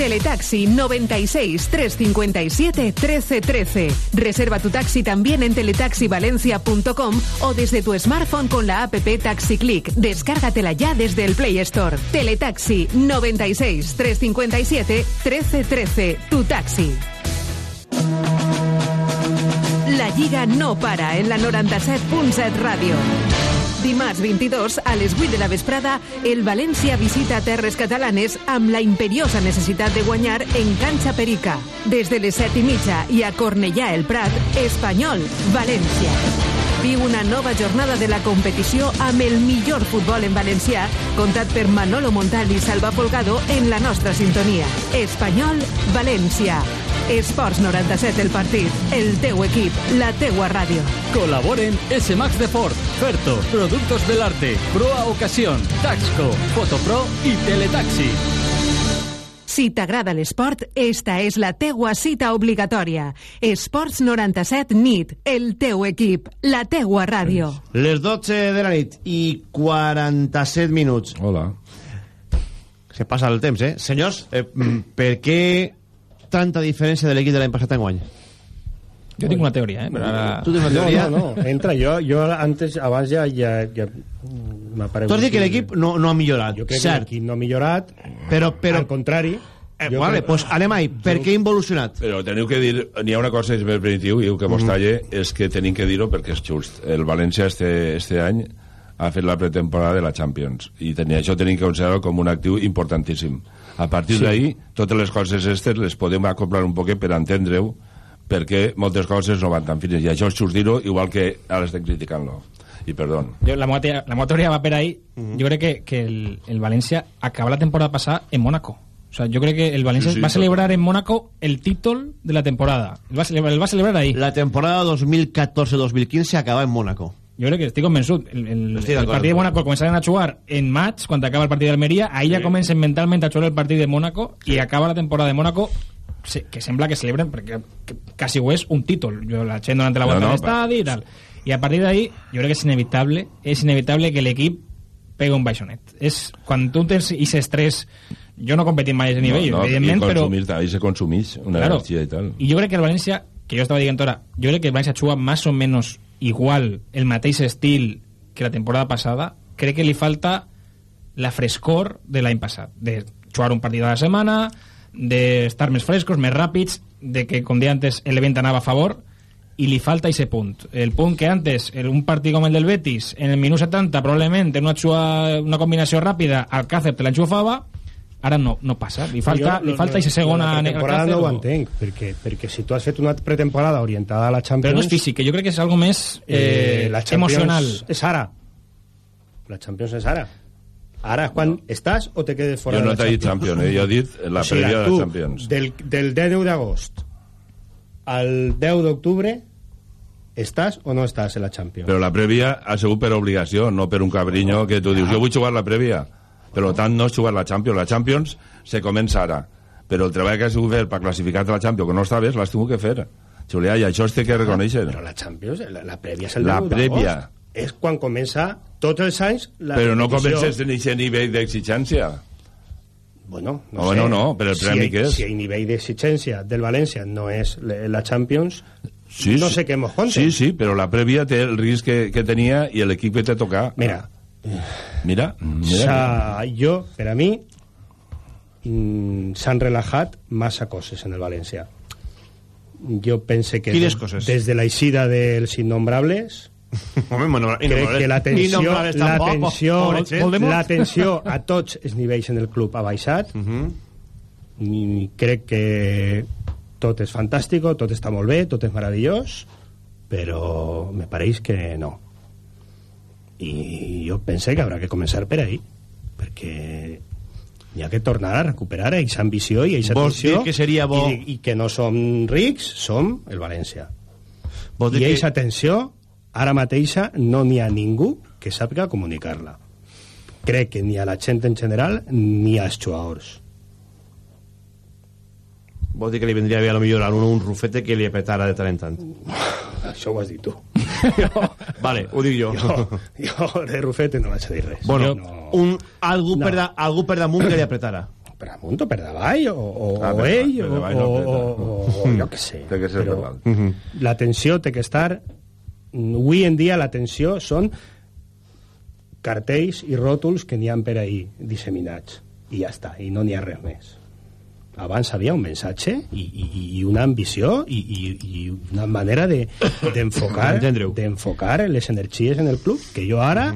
[SPEAKER 10] Teletaxi 96 357 1313. Reserva tu taxi también en teletaxivalencia.com o desde tu smartphone con la app Taxi Click. Descárgatela ya desde el Play Store. Teletaxi 96 357 1313. Tu taxi. La Lliga no para en la 97.7 Ràdio. Dimarts 22, a les 8 de la vesprada, el València visita Terres Catalanes amb la imperiosa necessitat de guanyar en canxa perica. Des de les 7 i mitja i a Cornellà el Prat, Espanyol, València. Viu una nova jornada de la competició amb el millor futbol en valencià, contat per Manolo Montal i Salva Folgado en la nostra sintonia. Espanyol, València. Esports 97 el partit, el teu equip, la teua ràdio.
[SPEAKER 13] Colaboren S-Max de Ford, Ferto, Productos del Arte, Proa Ocasión, Taxco, Fotopro y Teletaxi.
[SPEAKER 10] Si t'agrada l'esport, esta és la teua cita obligatòria. Esports 97 NIT, el teu equip, la teua ràdio.
[SPEAKER 1] Les 12 de la nit i 47 minuts.
[SPEAKER 17] Hola.
[SPEAKER 1] Se passa el temps, eh? Senyors, eh, mm, per què tanta diferència de l'equip de l'any passat en guany?
[SPEAKER 18] Jo tinc una teoria, eh? Però ara...
[SPEAKER 1] Tu tens una teoria?
[SPEAKER 19] No, no, entra. Jo, jo antes, abans ja, ja, ja.
[SPEAKER 1] Tu has dit que l'equip no, no ha millorat,
[SPEAKER 19] Jo crec
[SPEAKER 1] cert.
[SPEAKER 19] que l'equip no ha millorat,
[SPEAKER 1] Però, però,
[SPEAKER 19] al contrari...
[SPEAKER 1] eh,
[SPEAKER 19] jo
[SPEAKER 1] vale,
[SPEAKER 19] crec-
[SPEAKER 1] pues anem ahí. Per què ha involucionat?
[SPEAKER 17] Però teniu que dir, n'hi ha una cosa que és més primitiu i el que mos talla és que tenim que dir-ho perquè és just. El València este, este any ha fet la pretemporada de la Champions i tenia, això tenim que considerar com un actiu importantíssim. A partir
[SPEAKER 19] Sí.
[SPEAKER 17] d'ahí, totes les coses estes les podem acoplar un poquet per entendre-ho perquè moltes coses no van tan fines i això és just dir-ho igual que ara estem criticant-lo i perdó
[SPEAKER 18] Jo, la, meva, teoria- la meva teoria va per ahí. Jo crec que, que el, el València acaba la temporada passada en Mónaco. O sea, yo creo que el Valencia
[SPEAKER 1] Sí, sí,
[SPEAKER 18] va a celebrar en Mónaco el título de la temporada. El va a celebrar, el va a celebrar ahí.
[SPEAKER 1] La temporada 2014-2015 acaba en Mónaco.
[SPEAKER 18] Jo crec que estic convençut. El, el, partit de Mónaco començaran a jugar en maig, quan acaba el partit d'Almeria, ahí ja comencen mentalment a jugar el partit de Mónaco i acaba la temporada de Mónaco se- que sembla que celebren perquè que quasi ho és un títol jo la gent durant la volta
[SPEAKER 17] no,
[SPEAKER 18] no, no, i tal i a partir d'ahí jo crec que és inevitable és inevitable que l'equip pega un baixonet. És, quan tu tens aquest estrès, jo no competim mai a aquest nivell,
[SPEAKER 17] no, no,
[SPEAKER 18] evidentment, però...
[SPEAKER 17] ahí se consumís una
[SPEAKER 18] Claro.
[SPEAKER 17] energia i tal.
[SPEAKER 18] I jo crec que el València, que jo estava dient ara, jo crec que el València juga más o menos igual, el mateix estil que la temporada passada, crec que li falta la frescor de l'any passat, de jugar un partit a la setmana, d'estar més frescos, més ràpids, de que, com deia antes, l'event anava a favor, i li falta ese punt. El punt que antes, en un partit com el del Betis, en el minut 70, probablement, en una, xua, una combinació ràpida, Alcácer te l'enxufava, ara no, no passa. Li falta,
[SPEAKER 19] Jo,
[SPEAKER 18] li falta esa segona...
[SPEAKER 19] La temporada no ho entenc, perquè, perquè si tu has fet una pretemporada orientada a la Champions...
[SPEAKER 18] Però no és físic, jo crec que és algo més eh,
[SPEAKER 19] la Champions
[SPEAKER 18] emocional.
[SPEAKER 19] És ara. La Champions és ara. Ara és quan estàs o te quedes fora
[SPEAKER 17] Jo no
[SPEAKER 19] de la
[SPEAKER 17] t'he dit Champions, eh? jo he dit la
[SPEAKER 19] O sigui,
[SPEAKER 17] prèvia de
[SPEAKER 19] tu,
[SPEAKER 17] la Champions.
[SPEAKER 19] Del, del 10 d'agost al 10 d'octubre estàs o no estàs en la Champions?
[SPEAKER 17] Però la prèvia ha sigut per obligació, no per un cabrinyo que tu dius, jo vull jugar la prèvia. Per tant, no és jugar la Champions. La Champions se comença ara. Però el treball que has hagut fer per classificar a la Champions, que no estaves, l'has tingut que fer. Julià, i això es té que reconèixer.
[SPEAKER 19] Però la Champions, la, la prèvia és el
[SPEAKER 17] La
[SPEAKER 19] 10
[SPEAKER 17] prèvia.
[SPEAKER 19] És quan comença tots els anys la
[SPEAKER 17] Però no comences en aquest nivell d'exigència.
[SPEAKER 19] Bueno, no,
[SPEAKER 17] No,
[SPEAKER 19] sé.
[SPEAKER 17] no, no, però el
[SPEAKER 19] si
[SPEAKER 17] premi
[SPEAKER 19] el,
[SPEAKER 17] què és?
[SPEAKER 19] Si el nivell d'exigència del València no és la Champions,
[SPEAKER 17] Sí,
[SPEAKER 19] no
[SPEAKER 17] sí.
[SPEAKER 19] sé què mos conten.
[SPEAKER 17] Sí, sí, però la prèvia té el risc que, que tenia i l'equip que te toca.
[SPEAKER 19] Mira.
[SPEAKER 17] Mira, mira.
[SPEAKER 19] S'ha- jo, per a mi, mm, s'han relajat massa coses en el València. Jo pense que
[SPEAKER 1] Quines coses?
[SPEAKER 19] des de l'eixida dels innombrables
[SPEAKER 1] Home, bueno,
[SPEAKER 19] crec que la tensió, la tensió, la tensió a tots els nivells en el club ha baixat i crec que tot és fantàstic, tot està molt bé, tot és meravellós, però me pareix que no. I jo pense que haurà que començar per ahí, perquè hi ha que tornar a recuperar aquesta ambició i aquesta
[SPEAKER 1] Vols
[SPEAKER 19] tensió
[SPEAKER 1] que seria bo-
[SPEAKER 19] i, i que no som rics, som el València.
[SPEAKER 1] Vols
[SPEAKER 19] I
[SPEAKER 1] que-
[SPEAKER 19] aquesta tensió, ara mateixa, no n'hi ha ningú que sàpiga comunicar-la. Crec que ni a la gent en general ni als jugadors.
[SPEAKER 1] Vol dir que li vendria bé a lo millor a un, un rufete que li apretara de tant en tant.
[SPEAKER 19] Això ho has dit tu.
[SPEAKER 1] Vale, ho dic jo.
[SPEAKER 19] Jo, jo de Rufete no vaig a dir res.
[SPEAKER 1] Bueno,
[SPEAKER 19] no.
[SPEAKER 1] un, algú,
[SPEAKER 19] No.
[SPEAKER 1] per da, algú per damunt que li apretara.
[SPEAKER 19] Per amunt o per davall, o, o,
[SPEAKER 17] Ah,
[SPEAKER 19] o
[SPEAKER 17] per
[SPEAKER 19] ell,
[SPEAKER 17] davall, per
[SPEAKER 19] o, o, o, o, o jo què sé.
[SPEAKER 17] Té que ser
[SPEAKER 19] Però
[SPEAKER 17] per.
[SPEAKER 1] Mhm.
[SPEAKER 19] La tensió té que estar... Avui en dia la tensió són cartells i ròtols que n'hi ha per ahir disseminats. I ja està, i no n'hi ha res més. Abans havia un missatge i, i, i una ambició i, i, i una manera de- d'enfocar de, d'enfocar les energies en el club, que jo ara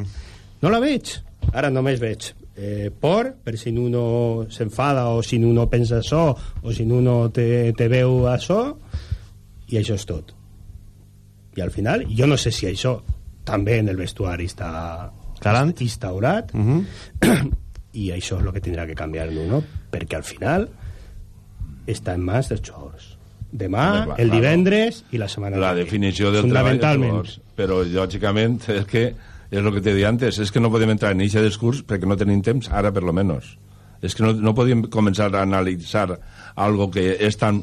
[SPEAKER 19] no la veig. Ara només veig eh, por, per si uno s'enfada o si uno pensa això o si uno te, te veu això i això és tot i al final, jo no sé si això també en el vestuari està
[SPEAKER 1] Calant.
[SPEAKER 19] instaurat
[SPEAKER 1] Mhm.
[SPEAKER 19] i això és el que tindrà que canviar no? perquè al final està en mans dels jugadors demà,
[SPEAKER 17] Home, clar,
[SPEAKER 19] el
[SPEAKER 17] claro.
[SPEAKER 19] divendres i la setmana
[SPEAKER 17] la definició del treball dels jugadors. però lògicament és que és el que t'he dit antes és que no podem entrar en aquest discurs perquè no tenim temps, ara per lo menos és que no, no podem començar a analitzar algo que és tan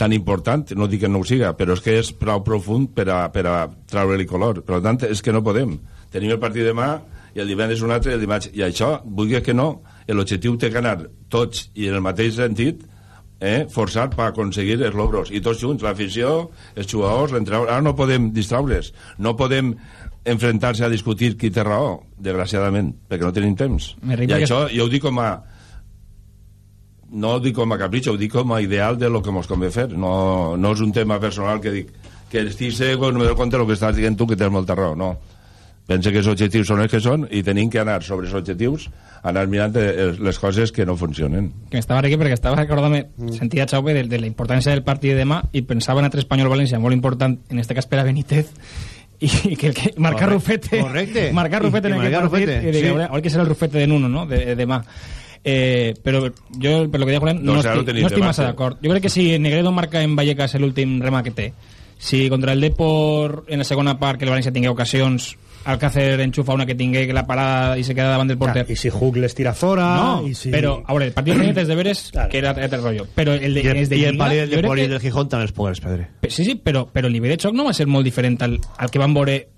[SPEAKER 17] tan important, no dic que no ho siga, però és que és prou profund per a, per a treure-li color. Per tant, és que no podem. Tenim el partit demà i el divendres un altre i el dimarts. I això, vulgui que no, l'objectiu té que anar tots i en el mateix sentit eh, forçar per aconseguir els logros. I tots junts, l'afició, els jugadors, l'entrenador... Ara no podem distraure's. No podem enfrontar-se a discutir qui té raó, desgraciadament, perquè no tenim temps. I
[SPEAKER 18] que-
[SPEAKER 17] això jo ho dic com a no ho dic com a capritxo, ho dic com a ideal de lo que mos convé fer. No, no és un tema personal que dic que estic segur, no me doy compte del que estàs dient tu, que tens molta raó. No. Pense que els objectius són els que són i tenim que anar sobre els objectius, anar mirant eh, les coses que no funcionen.
[SPEAKER 18] que estava aquí perquè estava recordant-me, sentia Xaupe de, de la importància del partit de demà i pensava en altre Espanyol-València molt important, en este cas per a Benítez, i, i que el que marcar
[SPEAKER 1] Correcte,
[SPEAKER 18] Rufete
[SPEAKER 1] correcte.
[SPEAKER 18] marcar Rufete
[SPEAKER 1] I-
[SPEAKER 18] en
[SPEAKER 1] i
[SPEAKER 18] aquest partit
[SPEAKER 1] Rufete,
[SPEAKER 18] i dic,
[SPEAKER 1] sí.
[SPEAKER 18] a veure, què serà el Rufete de Nuno no? de, de demà eh, però jo, per lo que deia Julián, no,
[SPEAKER 17] ho
[SPEAKER 18] estic, no estic massa d'acord jo crec que si Negredo marca en Vallecas l'últim rema que té si contra el Depor en la segona part que el València tingui ocasions Alcácer enxufa una que tingué que la parada i se queda davant del porter
[SPEAKER 19] i si Hug les tira fora
[SPEAKER 18] no,
[SPEAKER 19] i si...
[SPEAKER 18] però, a veure, el partit de Benítez de Veres que era altre rotllo però el de,
[SPEAKER 1] I el,
[SPEAKER 18] els de
[SPEAKER 1] i el partit
[SPEAKER 18] jo
[SPEAKER 1] de
[SPEAKER 18] crec
[SPEAKER 1] Poli
[SPEAKER 18] que-
[SPEAKER 1] del Gijón també es pogués perdre.
[SPEAKER 18] Pe- Sí, sí, però, però el nivell de xoc no va ser molt diferent al, al que van veure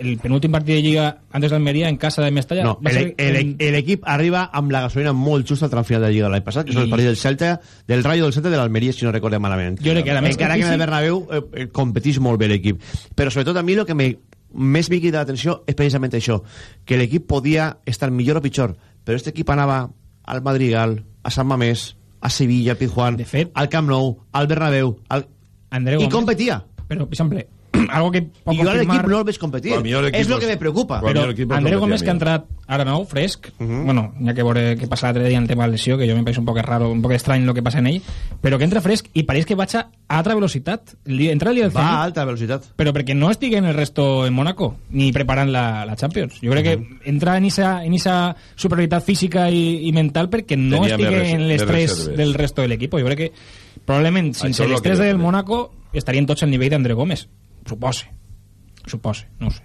[SPEAKER 18] el penúltim partit de Lliga antes d'Almeria en casa de Mestalla
[SPEAKER 1] No,
[SPEAKER 18] va
[SPEAKER 1] el-
[SPEAKER 18] ser
[SPEAKER 1] el-
[SPEAKER 18] en-
[SPEAKER 1] l'equip arriba amb la gasolina molt justa al tram final de la Lliga de l'any passat, que són els
[SPEAKER 18] I-
[SPEAKER 1] partits del Celta, del Rayo del Celta i de l'Almeria, si no recordem malament.
[SPEAKER 18] Jo crec que a més
[SPEAKER 1] Encara que en el Bernabéu eh, eh, competís molt bé l'equip. Però sobretot a mi el que me, més m'ha cridat l'atenció és precisament això, que l'equip podia estar millor o pitjor, però aquest equip anava al Madrigal, a Sant Mamés, a Sevilla, al Pizjuán, de fet, al Camp Nou, al Bernabéu, al...
[SPEAKER 18] Andreu
[SPEAKER 1] i competia.
[SPEAKER 18] Però, per exemple, algo que
[SPEAKER 1] I jo l'equip no el veig competir. És el que me preocupa.
[SPEAKER 18] Però Andreu Gómez, que ha entrat ara nou, fresc, bueno, hi ha que veure què passa l'altre dia en el tema de lesió, que jo me pareix un poc raro, un poc estrany el que passa en ell, però que entra fresc i pareix que vaig a altra velocitat. Li- Entra el dia del
[SPEAKER 1] Va
[SPEAKER 18] Zenit,
[SPEAKER 1] a alta velocitat.
[SPEAKER 18] però perquè no estigui en el resto en Mónaco, ni preparant la, la Champions. Jo crec que entra en esa, en esa superioritat física i, i mental perquè no
[SPEAKER 17] Tenia més
[SPEAKER 18] estigui
[SPEAKER 17] res-
[SPEAKER 18] en l'estrès del resto de l'equip. Jo crec que probablement sense
[SPEAKER 17] Això és lo
[SPEAKER 18] l'estrès
[SPEAKER 17] que jo
[SPEAKER 18] del. Mónaco estarien tots al nivell d'André Gómez. Supose. Supose, no ho sé.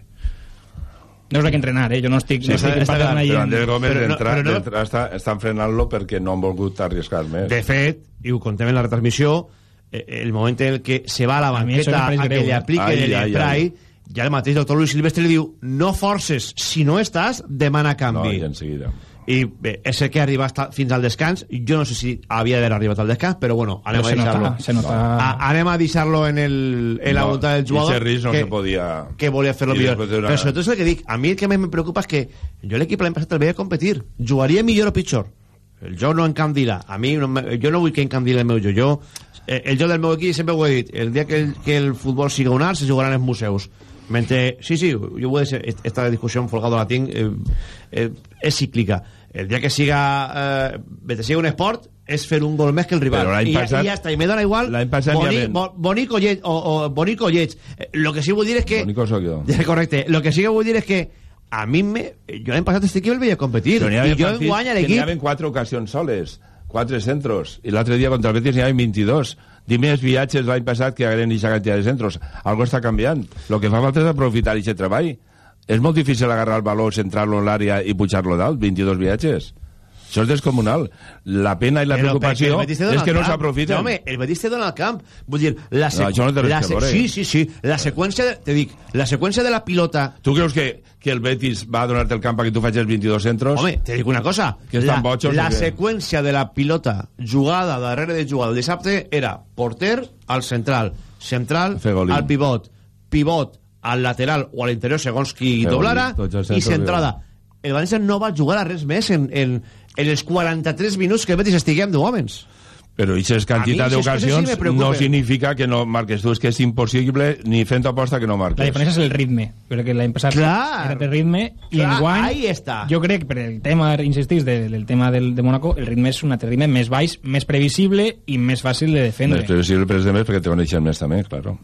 [SPEAKER 18] No el que entrenar, eh? Jo no estic,
[SPEAKER 17] Sí,
[SPEAKER 18] no estic
[SPEAKER 17] està, està, però
[SPEAKER 18] en-
[SPEAKER 17] Andrés Gómez
[SPEAKER 1] Però no- però no-
[SPEAKER 17] d'entrada està, estan frenant-lo perquè no han volgut arriesgar més.
[SPEAKER 1] De fet, i ho contem en la retransmissió, eh, el moment en el que se va a la
[SPEAKER 18] A
[SPEAKER 1] banqueta
[SPEAKER 18] pareix
[SPEAKER 1] a que li apliquen
[SPEAKER 17] Ai,
[SPEAKER 1] el
[SPEAKER 17] ai,
[SPEAKER 1] spray,
[SPEAKER 17] ai.
[SPEAKER 1] ja el mateix doctor Luis Silvestre li diu no forces, si no estàs, demana
[SPEAKER 17] No,
[SPEAKER 1] canvi.
[SPEAKER 17] i en seguida.
[SPEAKER 1] I bé, és el que arriba hasta, fins al descans. Jo no sé si havia d'haver arribat al descans, però bueno, anem
[SPEAKER 18] Però
[SPEAKER 1] a
[SPEAKER 18] se nota,
[SPEAKER 1] deixar-lo.
[SPEAKER 18] se nota.
[SPEAKER 1] A- Anem a deixar-lo en, el, en la
[SPEAKER 17] No,
[SPEAKER 1] voluntat del jugador.
[SPEAKER 17] risc no
[SPEAKER 1] que,
[SPEAKER 17] se podia-
[SPEAKER 1] Que volia fer-lo millor.
[SPEAKER 17] d'una-
[SPEAKER 1] Però sobretot és el que dic. A mi el que més me preocupa és que jo l'equip l'any passat el veia competir. Jugaria millor o pitjor. El joc no encandila. A mi no, jo no vull que encandili el meu joc. Jo, eh, el joc del meu equip sempre ho he dit. El dia que el, que el futbol siga un art, se jugaran en museus. Mentre, sí, sí, jo vull dir, esta discussió en Folgado la tinc, eh, eh, és cíclica. El dia que siga, eh, mentre siga un esport, és fer un gol més que el rival. I,
[SPEAKER 17] passat-
[SPEAKER 1] I ja està, i me dona igual
[SPEAKER 17] l'any passat
[SPEAKER 1] boni,
[SPEAKER 17] ja ven-
[SPEAKER 1] bo, bonic o lleig, o, o bonic o lleig. Eh, Lo que sí vull dir és que...
[SPEAKER 17] Bonico soc jo.
[SPEAKER 1] Correcte. Lo que sí que vull dir és que a mi me, jo l'any passat este equip el veia competir i jo
[SPEAKER 17] partits
[SPEAKER 1] guanya
[SPEAKER 17] que n'hi
[SPEAKER 1] l'equip
[SPEAKER 17] havia quatre ocasions soles, quatre centros, i l'altre dia contra el Betis n'hi havia 22. Di més viatges l'any passat que hagueren aquesta quantitat de centros. Algo està canviant. Lo que fa falta és aprofitar aquest treball. És molt difícil agarrar el valor, centrar-lo en l'àrea i pujar-lo dalt, 22 viatges. Això és descomunal. La pena i la
[SPEAKER 1] Però
[SPEAKER 17] preocupació és que no s'aprofiten.
[SPEAKER 1] Home, el Betis té dona al camp. Vull dir, la,
[SPEAKER 17] No, això no té
[SPEAKER 1] la
[SPEAKER 17] que veure.
[SPEAKER 1] Sí, sí, sí. La seqüència, te dic, la seqüència de la pilota...
[SPEAKER 17] Tu creus que, que el Betis va a donar-te el camp perquè tu facis 22 centros?
[SPEAKER 1] Home, te dic una cosa.
[SPEAKER 17] Que
[SPEAKER 1] la,
[SPEAKER 17] bojos
[SPEAKER 1] la seqüència de la pilota jugada darrere de jugada el dissabte era porter al central, central al pivot, pivot al lateral o a l'interior segons qui doblara i centrada. El València no va jugar a res més en, en, en els 43 minuts que el Betis estigui amb 10 homes.
[SPEAKER 17] Però quantitat
[SPEAKER 1] aquestes sí
[SPEAKER 17] d'ocasions
[SPEAKER 1] preocupen.
[SPEAKER 17] no significa que no marques tu, és que és impossible ni fent aposta que no marques.
[SPEAKER 18] La diferència és el ritme. Jo crec que l'any passat
[SPEAKER 1] Clar.
[SPEAKER 18] era el ritme i
[SPEAKER 1] Clar, ahí està.
[SPEAKER 18] Jo crec, per el tema, insistís, del, del tema del, de Mónaco, el ritme és un altre ritme més baix, més previsible i més fàcil de defendre.
[SPEAKER 17] Més previsible per més perquè te coneixen més també, claro.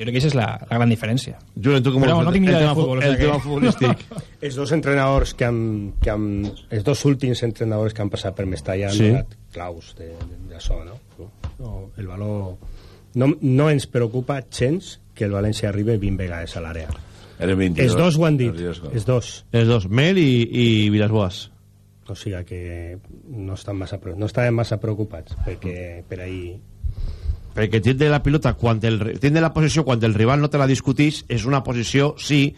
[SPEAKER 18] Jo crec que aquesta és la, la gran diferència.
[SPEAKER 1] Julen, tu com
[SPEAKER 18] Però no tinc ni
[SPEAKER 1] el
[SPEAKER 18] idea de futbol.
[SPEAKER 1] el tema futbolístic.
[SPEAKER 19] Els dos entrenadors que han, que han... Els dos últims entrenadors que han passat per Mestalla han
[SPEAKER 1] Sí.
[SPEAKER 19] donat claus de, de, d'això, no? no? El valor... No, no ens preocupa gens que el València arribi 20 vegades a l'àrea.
[SPEAKER 17] Eren 22.
[SPEAKER 19] Els dos ho han dit,
[SPEAKER 17] Els
[SPEAKER 19] dos.
[SPEAKER 1] Els dos, Mel i, i Villas-Boas.
[SPEAKER 19] O sigui que no estan massa, no estaven massa preocupats perquè per ahí
[SPEAKER 1] perquè tindre la pilota quan el, tindre la posició quan el rival no te la discutís és una posició, sí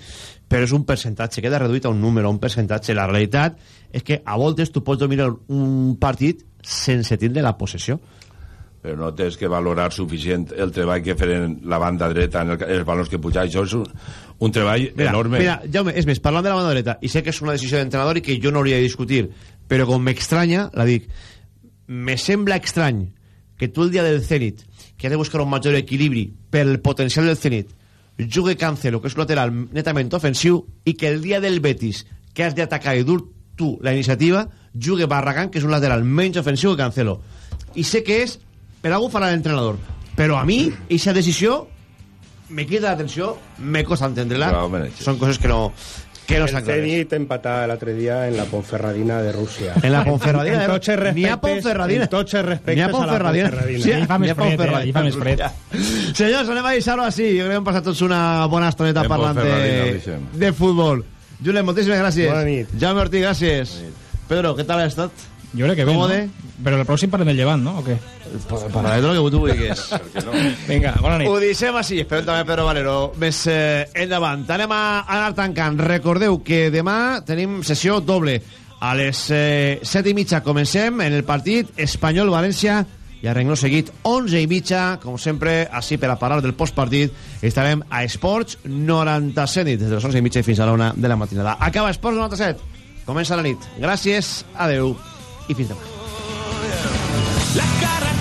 [SPEAKER 1] però és un percentatge, queda reduït a un número un percentatge, la realitat és que a voltes tu pots dominar un partit sense tindre la possessió
[SPEAKER 17] però no tens que valorar suficient el treball que feren la banda dreta en el, els balons que pujar. Això és un, un treball
[SPEAKER 1] mira,
[SPEAKER 17] enorme.
[SPEAKER 1] mira, Jaume, és més, parlant de la banda dreta i sé que és una decisió d'entrenador i que jo no hauria de discutir però com m'estranya, la dic me sembla estrany que tu el dia del Zenit que has de buscar un major equilibri pel potencial del Zenit jugue Cancelo, que és un lateral netament ofensiu i que el dia del Betis que has d'atacar i dur tu la iniciativa jugue Barragán, que és un lateral menys ofensiu que Cancelo. I sé que és per algú farà l'entrenador però a mi, aquesta decisió me queda l'atenció, me costa entendre-la. Són coses que no que no
[SPEAKER 19] el Zenit empatar l'altre dia en la Ponferradina de Rússia.
[SPEAKER 1] En la Ponferradina de-
[SPEAKER 19] En tots els
[SPEAKER 1] N'hi ha
[SPEAKER 19] respectes,
[SPEAKER 1] Ponferradina.
[SPEAKER 19] en tots els respectes
[SPEAKER 1] ha
[SPEAKER 19] a la
[SPEAKER 1] Ponferradina. Sí,
[SPEAKER 18] Ahí fa més
[SPEAKER 1] ha
[SPEAKER 18] fred, eh?
[SPEAKER 1] Ponferradina.
[SPEAKER 18] Ahí fa més fred.
[SPEAKER 1] Senyors, anem a deixar-ho així. Jo crec que hem passat tots una bona estoneta
[SPEAKER 17] En
[SPEAKER 1] parlant de, de futbol. Julen, moltíssimes gràcies.
[SPEAKER 19] Bona nit.
[SPEAKER 1] Jaume Ortiz, gràcies. Pedro, què tal has estat?
[SPEAKER 18] Jo crec que bé,
[SPEAKER 1] Còmode.
[SPEAKER 18] no? Però el pròxim parlem del llevant, no? O què?
[SPEAKER 1] Parlaré de lo que tu vulguis.
[SPEAKER 18] Vinga, bona nit.
[SPEAKER 1] Ho deixem així, esperem també Pedro Valero més eh, endavant. Anem a anar tancant. Recordeu que demà tenim sessió doble. A les eh, 7 i mitja comencem en el partit Espanyol-València i a rengló seguit 11 i mitja, com sempre, així per a parlar del postpartit, estarem a Esports 97 nit, des de les 11 i mitja fins a la 1 de la matinada. Acaba Esports 97, comença la nit. Gràcies, adeu i fins demà.
[SPEAKER 23] La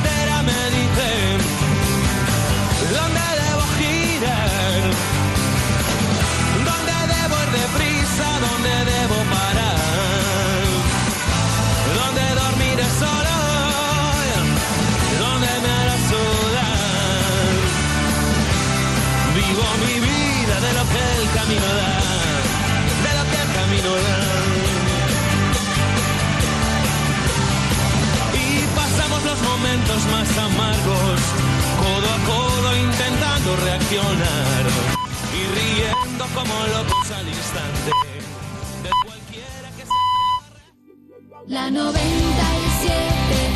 [SPEAKER 23] más amargos, codo a codo intentando reaccionar y riendo como locos al instante. de cualquiera que
[SPEAKER 24] La 97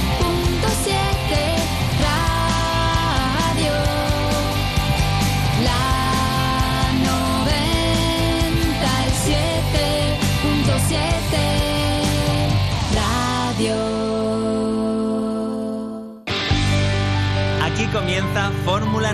[SPEAKER 24] aquesta fórmula